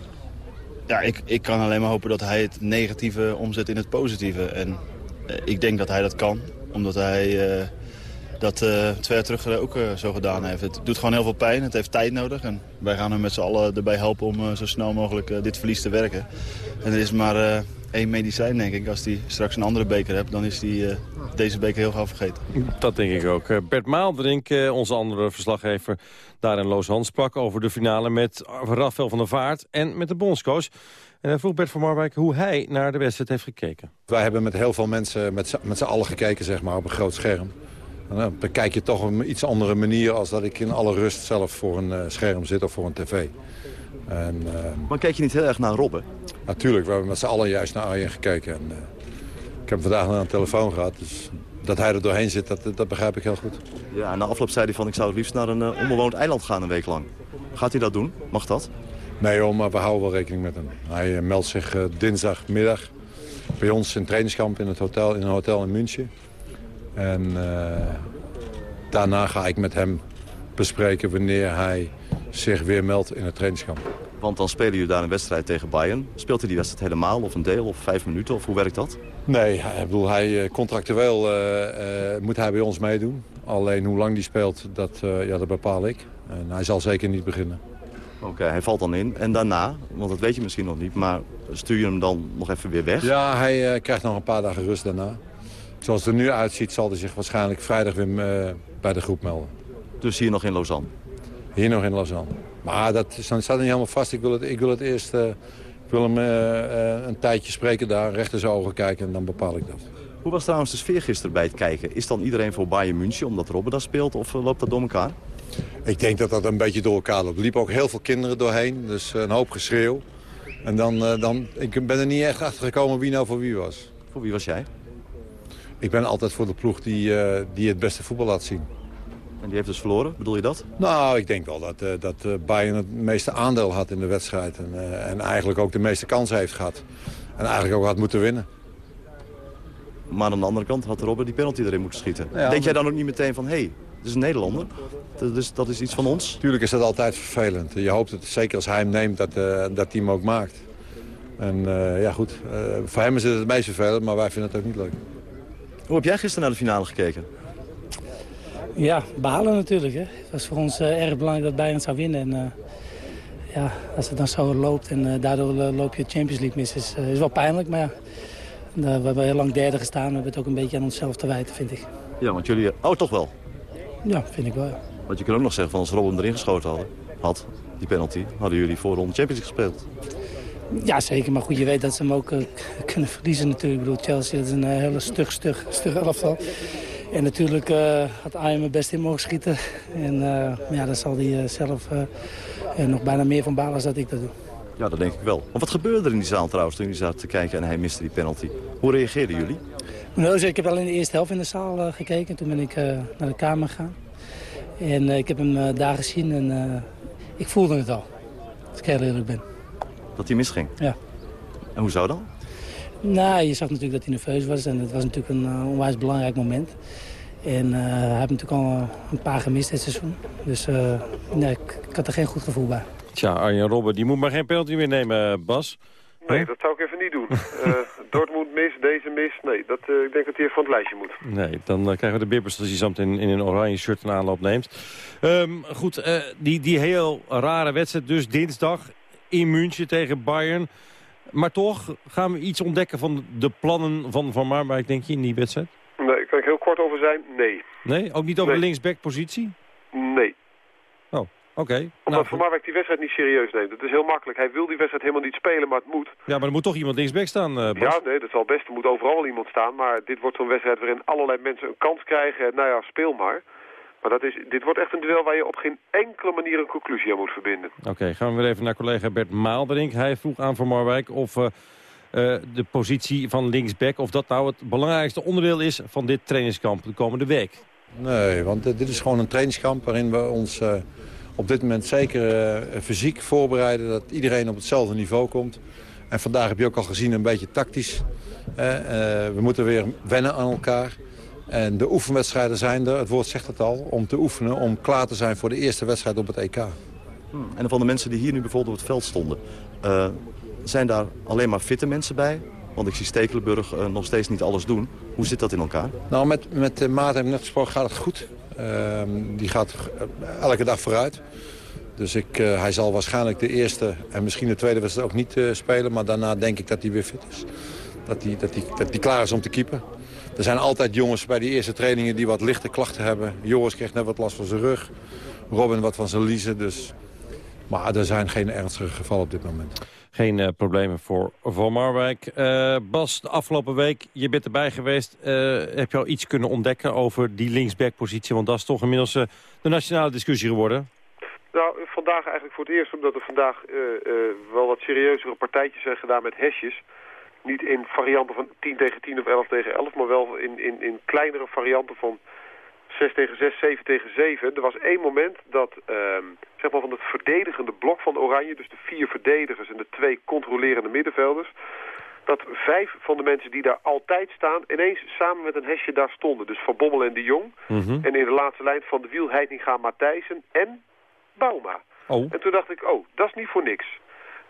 Ja, ik, ik kan alleen maar hopen dat hij het negatieve omzet in het positieve. En eh, ik denk dat hij dat kan, omdat hij dat eh, twee jaar terug ook eh, zo gedaan heeft. Het doet gewoon heel veel pijn, het heeft tijd nodig. En wij gaan hem met z'n allen erbij helpen om eh, zo snel mogelijk eh, dit verlies te werken. En er is maar eh, één medicijn, denk ik. Als hij straks een andere beker hebt, dan is hij eh, deze beker heel gauw vergeten. Dat denk ik ook. Eh, Bert Maalderink, eh, onze andere verslaggever, daar in Lausanne sprak over de finale met Rafael van der Vaart en met de bondscoach. En hij vroeg Bert van Marwijk hoe hij naar de wedstrijd heeft gekeken. Wij hebben met heel veel mensen met z'n- met z'n allen gekeken zeg maar, op een groot scherm. En dan bekijk je toch op een iets andere manier... als dat ik in alle rust zelf voor een eh, scherm zit of voor een tv. En, eh, Maar keek je niet heel erg naar Robben? natuurlijk, we hebben met z'n allen juist naar Arjen gekeken. En, eh, ik heb hem vandaag aan de telefoon gehad. Dus dat hij er doorheen zit, dat, dat begrijp ik heel goed. Ja, en na afloop zei hij van ik zou het liefst naar een onbewoond eiland gaan een week lang. Gaat hij dat doen? Mag dat? Nee hoor, maar we houden wel rekening met hem. Hij meldt zich dinsdagmiddag bij ons in trainingskamp in, het hotel, in een hotel in München. En eh, daarna ga ik met hem bespreken wanneer hij zich weer meldt in het trainingskamp. Want dan spelen jullie daar een wedstrijd tegen Bayern. Speelt hij die wedstrijd helemaal of een deel of vijf minuten? Of hoe werkt dat? Nee, ik bedoel, hij, eh, contractueel eh, moet hij bij ons meedoen. Alleen hoe lang die speelt, dat, ja, dat bepaal ik. En hij zal zeker niet beginnen. Oké, hij valt dan in. En daarna, want dat weet je misschien nog niet... maar stuur je hem dan nog even weer weg? Ja, hij krijgt nog een paar dagen rust daarna. Zoals het er nu uitziet zal hij zich waarschijnlijk vrijdag weer eh, bij de groep melden. Dus hier nog in Lausanne? Hier nog in Lausanne. Maar dat staat niet helemaal vast. Ik wil het, ik wil het eerst eh, ik wil hem eh, een tijdje spreken daar, recht in zijn ogen kijken en dan bepaal ik dat. Hoe was trouwens de sfeer gisteren bij het kijken? Is dan iedereen voor Bayern München omdat Robben daar speelt of loopt dat door elkaar? Ik denk dat dat een beetje door elkaar loopt. Er liepen ook heel veel kinderen doorheen, dus een hoop geschreeuw. En dan, dan, ik ben er niet echt achter gekomen wie nou voor wie was. Voor wie was jij? Ik ben altijd voor de ploeg die, eh, die het beste voetbal laat zien. En die heeft dus verloren, bedoel je dat? Nou, ik denk wel dat, eh, dat eh, Bayern het meeste aandeel had in de wedstrijd. En, en eigenlijk ook de meeste kansen heeft gehad. En eigenlijk ook had moeten winnen. Maar aan de andere kant had Robben die penalty erin moeten schieten. Ja, Denk jij dan ook niet meteen van, hé, hey, dit is een Nederlander. Dat is, dat is iets van ons. Tuurlijk is dat altijd vervelend. Je hoopt het, zeker als hij hem neemt, dat, dat hij hem ook maakt. En ja goed, voor hem is het het meest vervelend, maar wij vinden het ook niet leuk. Hoe heb jij gisteren naar de finale gekeken? Ja, behalen natuurlijk. Hè. Het was voor ons eh, erg belangrijk dat Bayern zou winnen. En, eh, ja, als het dan zo loopt en eh, daardoor loop je Champions League mis, is, is wel pijnlijk. Maar ja, we hebben heel lang derde gestaan. We hebben het ook een beetje aan onszelf te wijten, vind ik. Ja, want jullie... Oh, toch wel. Ja, vind ik wel. ja. Want je kunt ook nog zeggen van als Robben erin geschoten hadden, had, die penalty, hadden jullie voor ronde Champions League gespeeld. Ja, zeker. Maar goed, je weet dat ze hem ook eh, kunnen verliezen natuurlijk. Ik bedoel, Chelsea dat is een eh, hele stug, stug, stug elftal. En natuurlijk eh, had Ajax het best in mogen schieten. En maar ja, dan zal hij zelf nog bijna meer van balen dan dat ik dat doe. Ja, dat denk ik wel. Maar wat gebeurde er in die zaal trouwens toen jullie zaten te kijken en hij miste die penalty? Hoe reageerden jullie? Nou, ik heb al in de eerste helft in de zaal gekeken. Toen ben ik naar de kamer gegaan. En ik heb hem daar gezien en ik voelde het al. Als ik heel eerlijk ben. Dat hij misging? Ja. En hoe zou dan? Nou, je zag natuurlijk dat hij nerveus was en het was natuurlijk een eh, onwijs belangrijk moment. En eh, hij heeft natuurlijk al een paar gemist dit seizoen. Dus eh, nee, ik, ik had er geen goed gevoel bij. Tja, Arjen Robben, die moet maar geen penalty meer nemen, Bas. Nee, dat zou ik even niet doen. (laughs) Eh, Dortmund mis, deze mis. Nee, dat, eh, ik denk dat hij even van het lijstje moet. Nee, dan krijgen we de bibbers als hij meteen in een oranje shirt een aanloop neemt. Ehm, goed, eh, die, die heel rare wedstrijd dus dinsdag in München tegen Bayern. Maar toch gaan we iets ontdekken van de plannen van Van Marwijk, denk je, in die wedstrijd? Nee, daar kan ik heel kort over zijn. Nee. Nee? Ook niet over Nee. de linksback-positie? Nee. Oh, oké. Omdat Nou, Van Marwijk die wedstrijd niet serieus neemt. Het is heel makkelijk. Hij wil die wedstrijd helemaal niet spelen, maar het moet. ja, maar er moet toch iemand linksback staan, Bas? Ja, nee, dat zal best. Er moet overal iemand staan. Maar dit wordt zo'n wedstrijd waarin allerlei mensen een kans krijgen. Nou ja, speel maar. Maar dat is, dit wordt echt een duel waar je op geen enkele manier een conclusie aan moet verbinden. Oké, gaan we weer even naar collega Bert Maalderink. Hij vroeg aan Van Marwijk of eh, eh, de positie van linksback... of dat nou het belangrijkste onderdeel is van dit trainingskamp de komende week. Nee, want eh, dit is gewoon een trainingskamp waarin we ons op dit moment zeker fysiek voorbereiden. Dat iedereen op hetzelfde niveau komt. En vandaag heb je ook al gezien een beetje tactisch. We moeten weer wennen aan elkaar. En de oefenwedstrijden zijn er, het woord zegt het al, om te oefenen, om klaar te zijn voor de eerste wedstrijd op het EK. En van de mensen die hier nu bijvoorbeeld op het veld stonden... eh, zijn daar alleen maar fitte mensen bij? Want ik zie Stekelenburg eh, nog steeds niet alles doen. Hoe zit dat in elkaar? Nou, met, met uh, Maat heb ik net gesproken, gaat het goed. Ehm, die gaat eh, elke dag vooruit. Dus ik, eh, hij zal waarschijnlijk de eerste en misschien de tweede wedstrijd ook niet eh, spelen. Maar daarna denk ik dat hij weer fit is. Dat hij, dat, hij, dat hij klaar is om te keepen. Er zijn altijd jongens bij die eerste trainingen die wat lichte klachten hebben. Joris krijgt net wat last van zijn rug. Robin wat van zijn liezen. Dus... Maar er zijn geen ernstige gevallen op dit moment. Geen eh, problemen voor Van Marwijk. Eh, Bas, de afgelopen week, je bent erbij geweest. Eh, heb je al iets kunnen ontdekken over die linksbackpositie? Want dat is toch inmiddels de nationale discussie geworden. Nou, vandaag eigenlijk voor het eerst, omdat er vandaag eh, eh, wel wat serieuzere partijtjes zijn gedaan met hesjes. Niet in varianten van 10 tegen 10 of 11 tegen 11, maar wel in, in, in kleinere varianten van 6 tegen 6, 7 tegen 7. Er was één moment dat ehm, zeg maar van het verdedigende blok van Oranje, dus de vier verdedigers en de twee controlerende middenvelders, dat vijf van de mensen die daar altijd staan ineens samen met een hesje daar stonden. Dus Van Bommel en de Jong. En in de laatste lijn van de Wiel, Heitinga, Matthijssen en Bauma. Oh. En toen dacht ik, oh, dat is niet voor niks.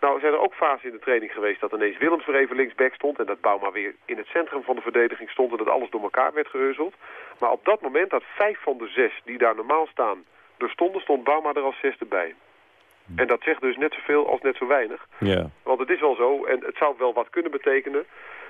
Nou zijn er ook fasen in de training geweest dat ineens Willems weer even linksback stond... en dat Bauma weer in het centrum van de verdediging stond... en dat alles door elkaar werd geheuzeld. Maar op dat moment dat vijf van de zes die daar normaal staan er stonden... stond Bauma er als zesde bij. En dat zegt dus net zoveel als net zo weinig. Ja. Want het is wel zo, en het zou wel wat kunnen betekenen...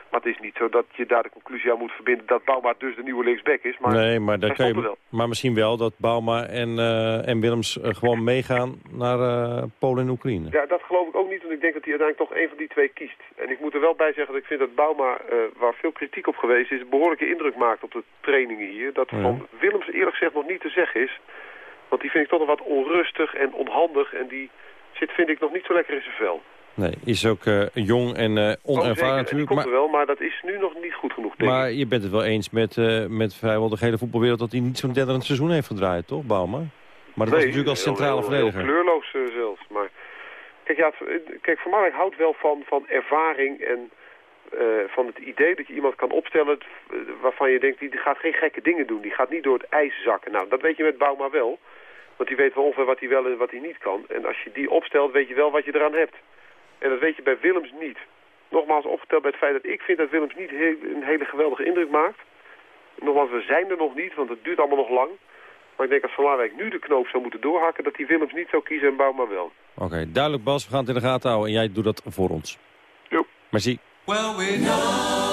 maar het is niet zo dat je daar de conclusie aan moet verbinden... dat Bauma dus de nieuwe linksback is. Maar nee, maar, daar kan je, maar misschien wel dat Bauma en, eh, en Willems eh, gewoon meegaan naar eh, Polen en Oekraïne. Ja, dat geloof ik ook niet, want ik denk dat hij uiteindelijk toch een van die twee kiest. En ik moet er wel bij zeggen dat ik vind dat Bauma, waar veel kritiek op geweest is, een behoorlijke indruk maakt op de trainingen hier. Dat Ja. van Willems eerlijk gezegd nog niet te zeggen is. Want die vind ik toch nog wat onrustig en onhandig en die zit vind ik nog niet zo lekker in zijn vel. Nee, is ook eh, jong en zeker, onervaren natuurlijk. komt Maar, er wel, maar dat is nu nog niet goed genoeg, denk ik. maar je bent het wel eens met, eh, met vrijwel de hele voetbalwereld... dat hij niet zo'n derde seizoen heeft gedraaid, toch, Bauma? Maar dat was Nee, natuurlijk als centrale heel- verdediger. Heel kleurloos zelfs. Maar kijk, ja, het- kijk, Van Marwijk houdt wel van, van ervaring en van het idee dat je iemand kan opstellen waarvan je denkt, die gaat geen gekke dingen doen. Die gaat niet door het ijs zakken. Nou, dat weet je met Bouma wel. Want die weet wel ongeveer wat hij wel en wat hij niet kan. En als je die opstelt, weet je wel wat je eraan hebt. En dat weet je bij Willems niet. Nogmaals opgeteld bij het feit dat ik vind dat Willems niet heel- een hele geweldige indruk maakt. Nogmaals, we zijn er nog niet, want het duurt allemaal nog lang. Maar ik denk als Van Marwijk nu de knoop zou moeten doorhakken... dat hij Willems niet zou kiezen en Bouma wel. Oké, duidelijk Bas, we gaan het in de gaten houden. En jij doet dat voor ons. Jo. Merci. Well, we know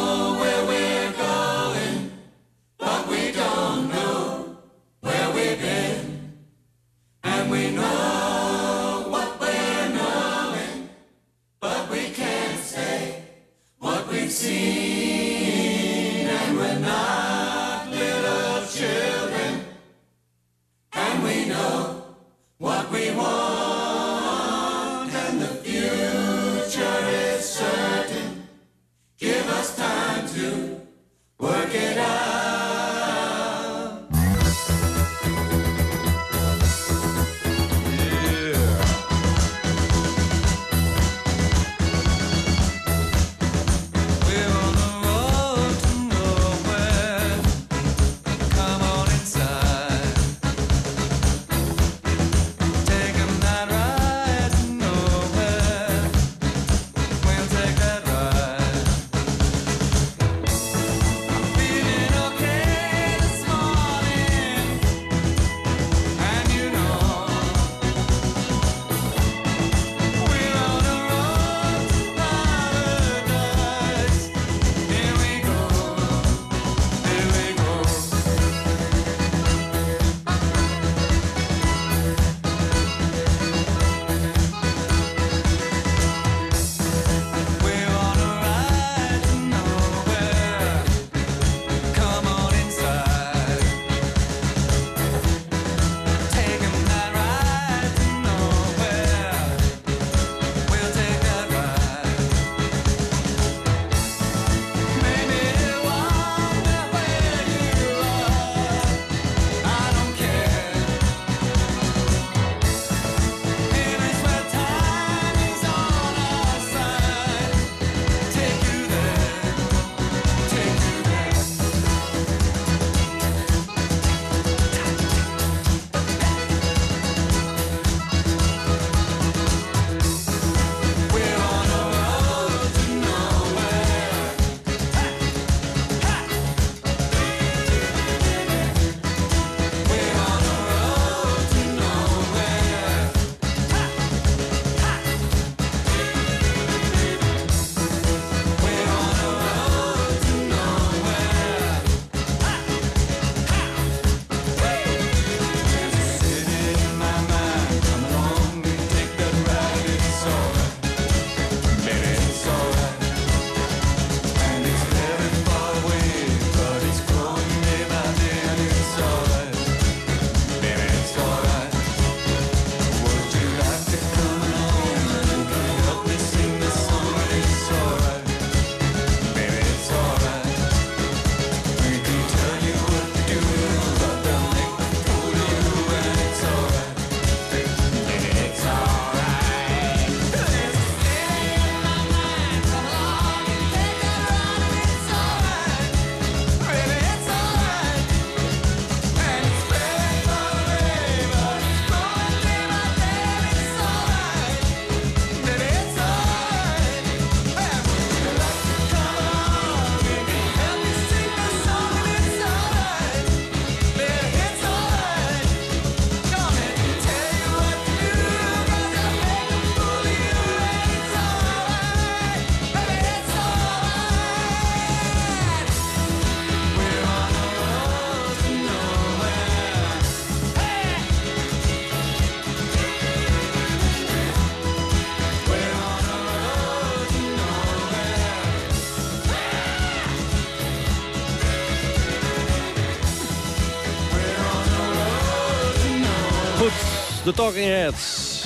de Talking Heads.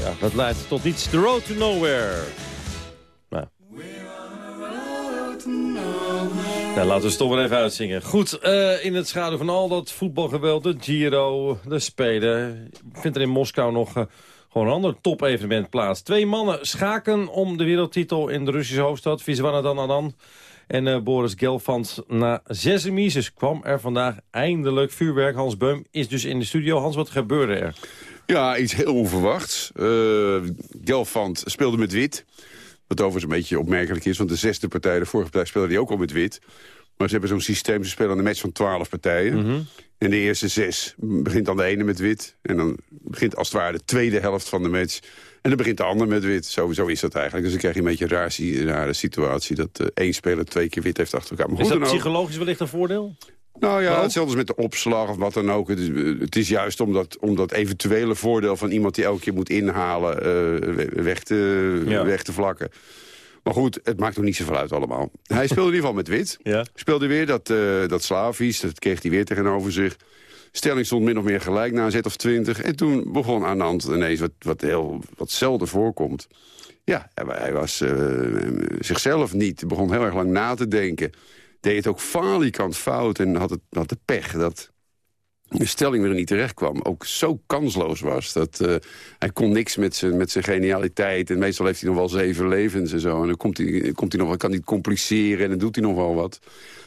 Ja, dat leidt tot niets. The Road to Nowhere. Nou. Laten we het toch maar even uitzingen. Goed, eh, in het schaduw van al dat voetbalgeweld, de Giro, de Spelen... vindt er in Moskou nog eh, gewoon een ander top-evenement plaats. Twee mannen schaken om de wereldtitel in de Russische hoofdstad, Viswanadan Adan. En eh, Boris Gelfand, na zes kwam er vandaag eindelijk vuurwerk. Hans Beum is dus in de studio. Hans, wat gebeurde er? Ja, iets heel onverwachts. Uh, Gelfand speelde met wit. Wat overigens een beetje opmerkelijk is, want de zesde partij, de vorige partij, speelde die ook al met wit. Maar ze hebben zo'n systeem, ze spelen een match van twaalf partijen. Mhm. En de eerste zes begint dan de ene met wit. En dan begint als het ware de tweede helft van de match. En dan begint de ander met wit. Zo, zo is dat eigenlijk. Dus dan krijg je een beetje een raar, rare situatie... dat eh, één speler twee keer wit heeft achter elkaar. Maar Is dat psychologisch wellicht een voordeel? Nou ja, Waarom? hetzelfde als met de opslag of wat dan ook. Het is, het is juist om dat, om dat eventuele voordeel van iemand die elke keer moet inhalen... eh, we- weg, te, Ja. weg te vlakken. Maar goed, het maakt nog niet zoveel uit allemaal. (laughs) Hij speelde in ieder geval met wit. Ja. Speelde weer dat, eh dat Slavisch, dat kreeg hij weer tegenover zich. Stelling stond min of meer gelijk na een zet of twintig. En toen begon Anand ineens, wat, wat, heel, wat zelden voorkomt... Ja, hij was eh, zichzelf niet. Begon heel erg lang na te denken. Deed het ook falikant fout en had, het, had de pech dat de stelling weer niet terecht kwam. Ook zo kansloos was. Dat, eh, hij kon niks met zijn, met zijn genialiteit. En meestal heeft hij nog wel zeven levens en zo. En dan komt hij, komt hij nog, kan hij het compliceren en dan doet hij nog wel wat.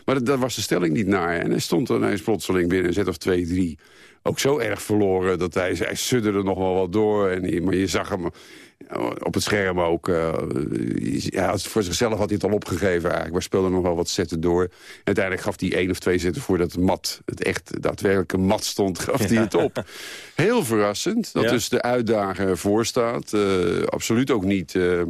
Maar dat, was de stelling niet naar. En hij stond er ineens plotseling binnen een zet of twee, drie. Ook zo erg verloren dat hij, hij sudderde nog wel wat door. En, maar je zag hem op het scherm ook. eh, ja, voor zichzelf had hij het al opgegeven eigenlijk. Maar speelde nog wel wat zetten door. Uiteindelijk gaf hij één of twee zetten voordat het mat, het echt daadwerkelijke mat stond, gaf hij het op. Heel verrassend dat Ja. dus de uitdager voor staat. Eh, absoluut ook niet... eh,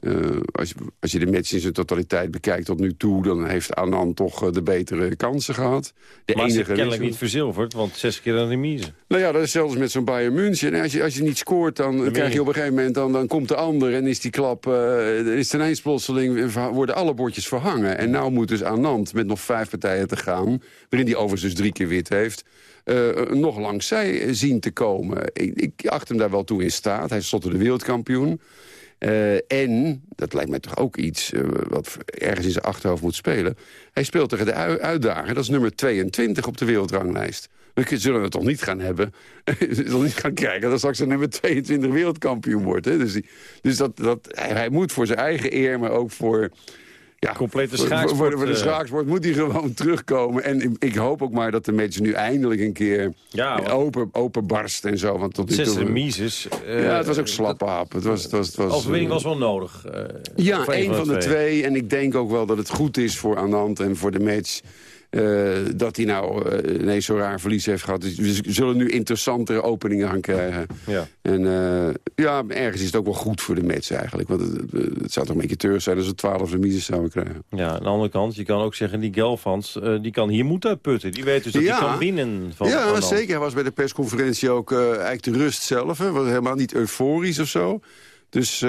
eh, als, je, als je de match in zijn totaliteit bekijkt tot nu toe... dan heeft Anand toch eh, de betere kansen gehad. De maar enige kennelijk niet verzilverd, want zes keer een remise. nou ja, dat is zelfs met zo'n Bayern München. En als je, als je niet scoort, dan meen krijg je op een gegeven moment... dan, dan komt de ander en is die klap... dan is het ineens plotseling, worden alle bordjes verhangen. En nou moet dus Anand met nog vijf partijen te gaan... waarin hij overigens dus drie keer wit heeft... nog langs zij zien te komen. Ik, ik acht hem daar wel toe in staat. Hij is tenslotte de wereldkampioen. Eh, en, dat lijkt mij toch ook iets eh, wat ergens in zijn achterhoofd moet spelen... hij speelt tegen de ui- uitdager, dat is nummer 22 op de wereldranglijst. We zullen het toch niet gaan hebben, (laughs) zullen niet gaan krijgen... dat straks een nummer 22 wereldkampioen wordt. Hè? Dus, die, dus dat, dat, hij moet voor zijn eigen eer, maar ook voor... Ja, Complete schaaksport, voor, voor de eh. schaaksport moet hij gewoon terugkomen. En ik, ik hoop ook maar dat de match nu eindelijk een keer Ja, open, open barst en zo. Want tot nu Zes toe- remises. eh, ja, het was ook slappe hap. Het was, het was, het was, Overwinning eh, was wel nodig. eh, ja, een van de twee. En ik denk ook wel dat het goed is voor Anand en voor de match... eh, dat hij nou eh, ineens zo'n raar verlies heeft gehad. Dus we zullen nu interessantere openingen gaan krijgen. Ja. En eh, ja, ergens is het ook wel goed voor de match eigenlijk. Want het, het zou toch een beetje terug zijn als we twaalf remises zouden krijgen. Ja, aan de andere kant, je kan ook zeggen, die Gelfand, eh, die kan hier moeten uitputten. Die weet dus dat Ja. hij kan winnen van ja, van zeker. Hij was bij de persconferentie ook eigenlijk de rust zelf. Hè. Was helemaal niet euforisch of zo. Dus eh,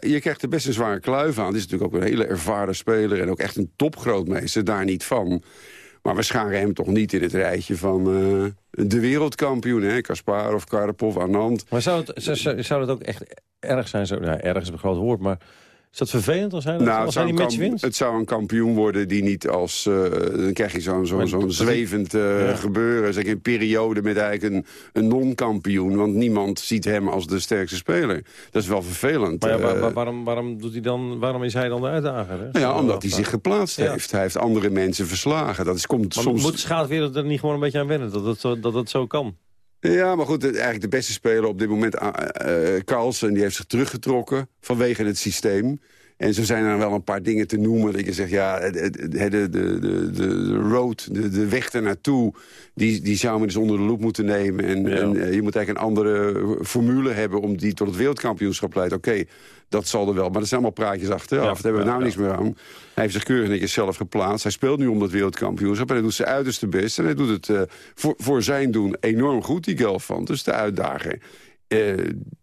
je krijgt er best een zware kluif aan. Het is natuurlijk ook een hele ervaren speler... en ook echt een topgrootmeester, daar niet van. Maar we scharen hem toch niet in het rijtje van eh, de wereldkampioen. hè? Kasparov, Karpov, Anand. Maar zou het, zou, zou- zou het ook echt erg zijn? Zo, nou, erg is een groot woord, maar is dat vervelend als hij, dat, Nou, als hij die match wint? het zou een kampioen worden die niet als... eh, dan krijg je zo'n zo'n zo'n dat- zwevend eh, Ja. gebeuren. Zeg, een periode met eigenlijk een, een non-kampioen. Want niemand ziet hem als de sterkste speler. Dat is wel vervelend. Maar ja, waar- Eh, waar- waarom, waarom, doet hij dan, waarom is hij dan de uitdager? Hè? nou ja, omdat hij zich geplaatst Ja. heeft. Hij heeft andere mensen verslagen. Dat is, komt Maar soms... moet de schaatswereld er niet gewoon een beetje aan wennen, dat het zo, dat het zo kan? Ja, maar goed, eigenlijk de beste speler op dit moment, eh, Carlsen, die heeft zich teruggetrokken vanwege het systeem. En zo zijn er wel een paar dingen te noemen. Dat je zegt, ja, de, de, de, de road, de, de weg ernaartoe... Die, die zou men dus onder de loep moeten nemen. En, Ja. en eh, je moet eigenlijk een andere formule hebben... om die tot het wereldkampioenschap te leiden. Oké, dat zal er wel. Maar dat zijn allemaal praatjes achteraf. Ja, Daar hebben we nou ja. niks meer aan. Hij heeft zich keurig netjes zelf geplaatst. Hij speelt nu om dat wereldkampioenschap. En hij doet zijn uiterste best. En hij doet het eh, voor, voor zijn doen enorm goed, die Gelfand. Dus de uitdager. Eh,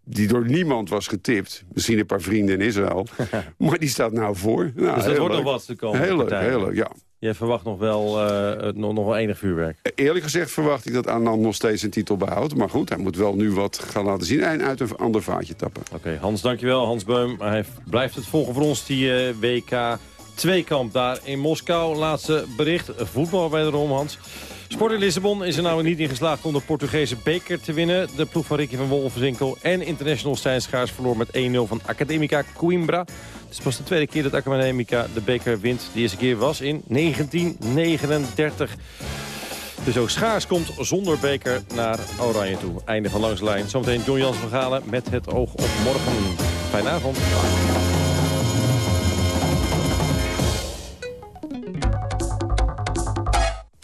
die door niemand was getipt. Misschien een paar vrienden in Israël. (laughs) maar die staat nou voor. Nou, dus dat wordt nog wat de komende Heel leuk, heel leuk, ja. Jij verwacht nog wel, eh, nog, nog wel enig vuurwerk. Eerlijk gezegd verwacht ik dat Anand nog steeds zijn titel behoudt. Maar goed, hij moet wel nu wat gaan laten zien en uit een ander vaatje tappen. Oké, Hans, dankjewel. Hans Beum. Hij blijft het volgen voor ons, die eh, WK 2-kamp daar in Moskou. Laatste bericht, voetbal wederom, Hans. Sport in Lissabon is er namelijk niet in geslaagd om de Portugese beker te winnen. De ploeg van Ricky van Wolfswinkel en international Stijn Schaars verloor met 1-0 van Academica Coimbra. Het is pas de tweede keer dat Academica de beker wint. De eerste keer was in 1939. Dus ook Schaars komt zonder beker naar Oranje toe. Einde van Langs de Lijn. Zometeen John Jans van Galen met het oog op morgen. Fijne avond.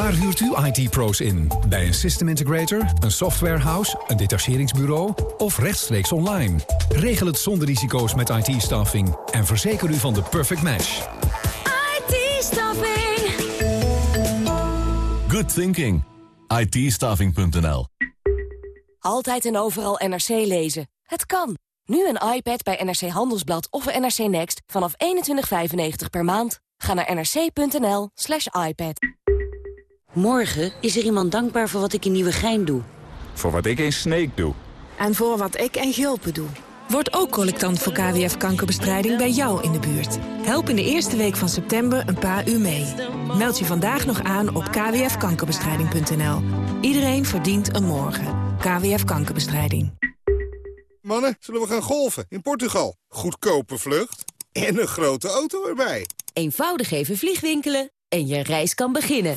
Waar huurt u IT-pro's in? Bij een system integrator, een softwarehouse, een detacheringsbureau of rechtstreeks online? Regel het zonder risico's met IT-staffing en verzeker u van de perfect match. IT-staffing. Good thinking. itstaffing.nl Altijd en overal NRC lezen. Het kan. Nu een iPad bij NRC Handelsblad of NRC Next vanaf 21,95 per maand. Ga naar nrc.nl slash iPad. Morgen is er iemand dankbaar voor wat ik in Nieuwegein doe. Voor wat ik in Sneek doe. En voor wat ik in Gulpen doe. Word ook collectant voor KWF-kankerbestrijding bij jou in de buurt. Help in de eerste week van september een paar uur mee. Meld je vandaag nog aan op kwfkankerbestrijding.nl. Iedereen verdient een morgen. KWF Kankerbestrijding. Mannen, zullen we gaan golfen in Portugal? Goedkope vlucht en een grote auto erbij. Eenvoudig even vliegwinkelen en je reis kan beginnen.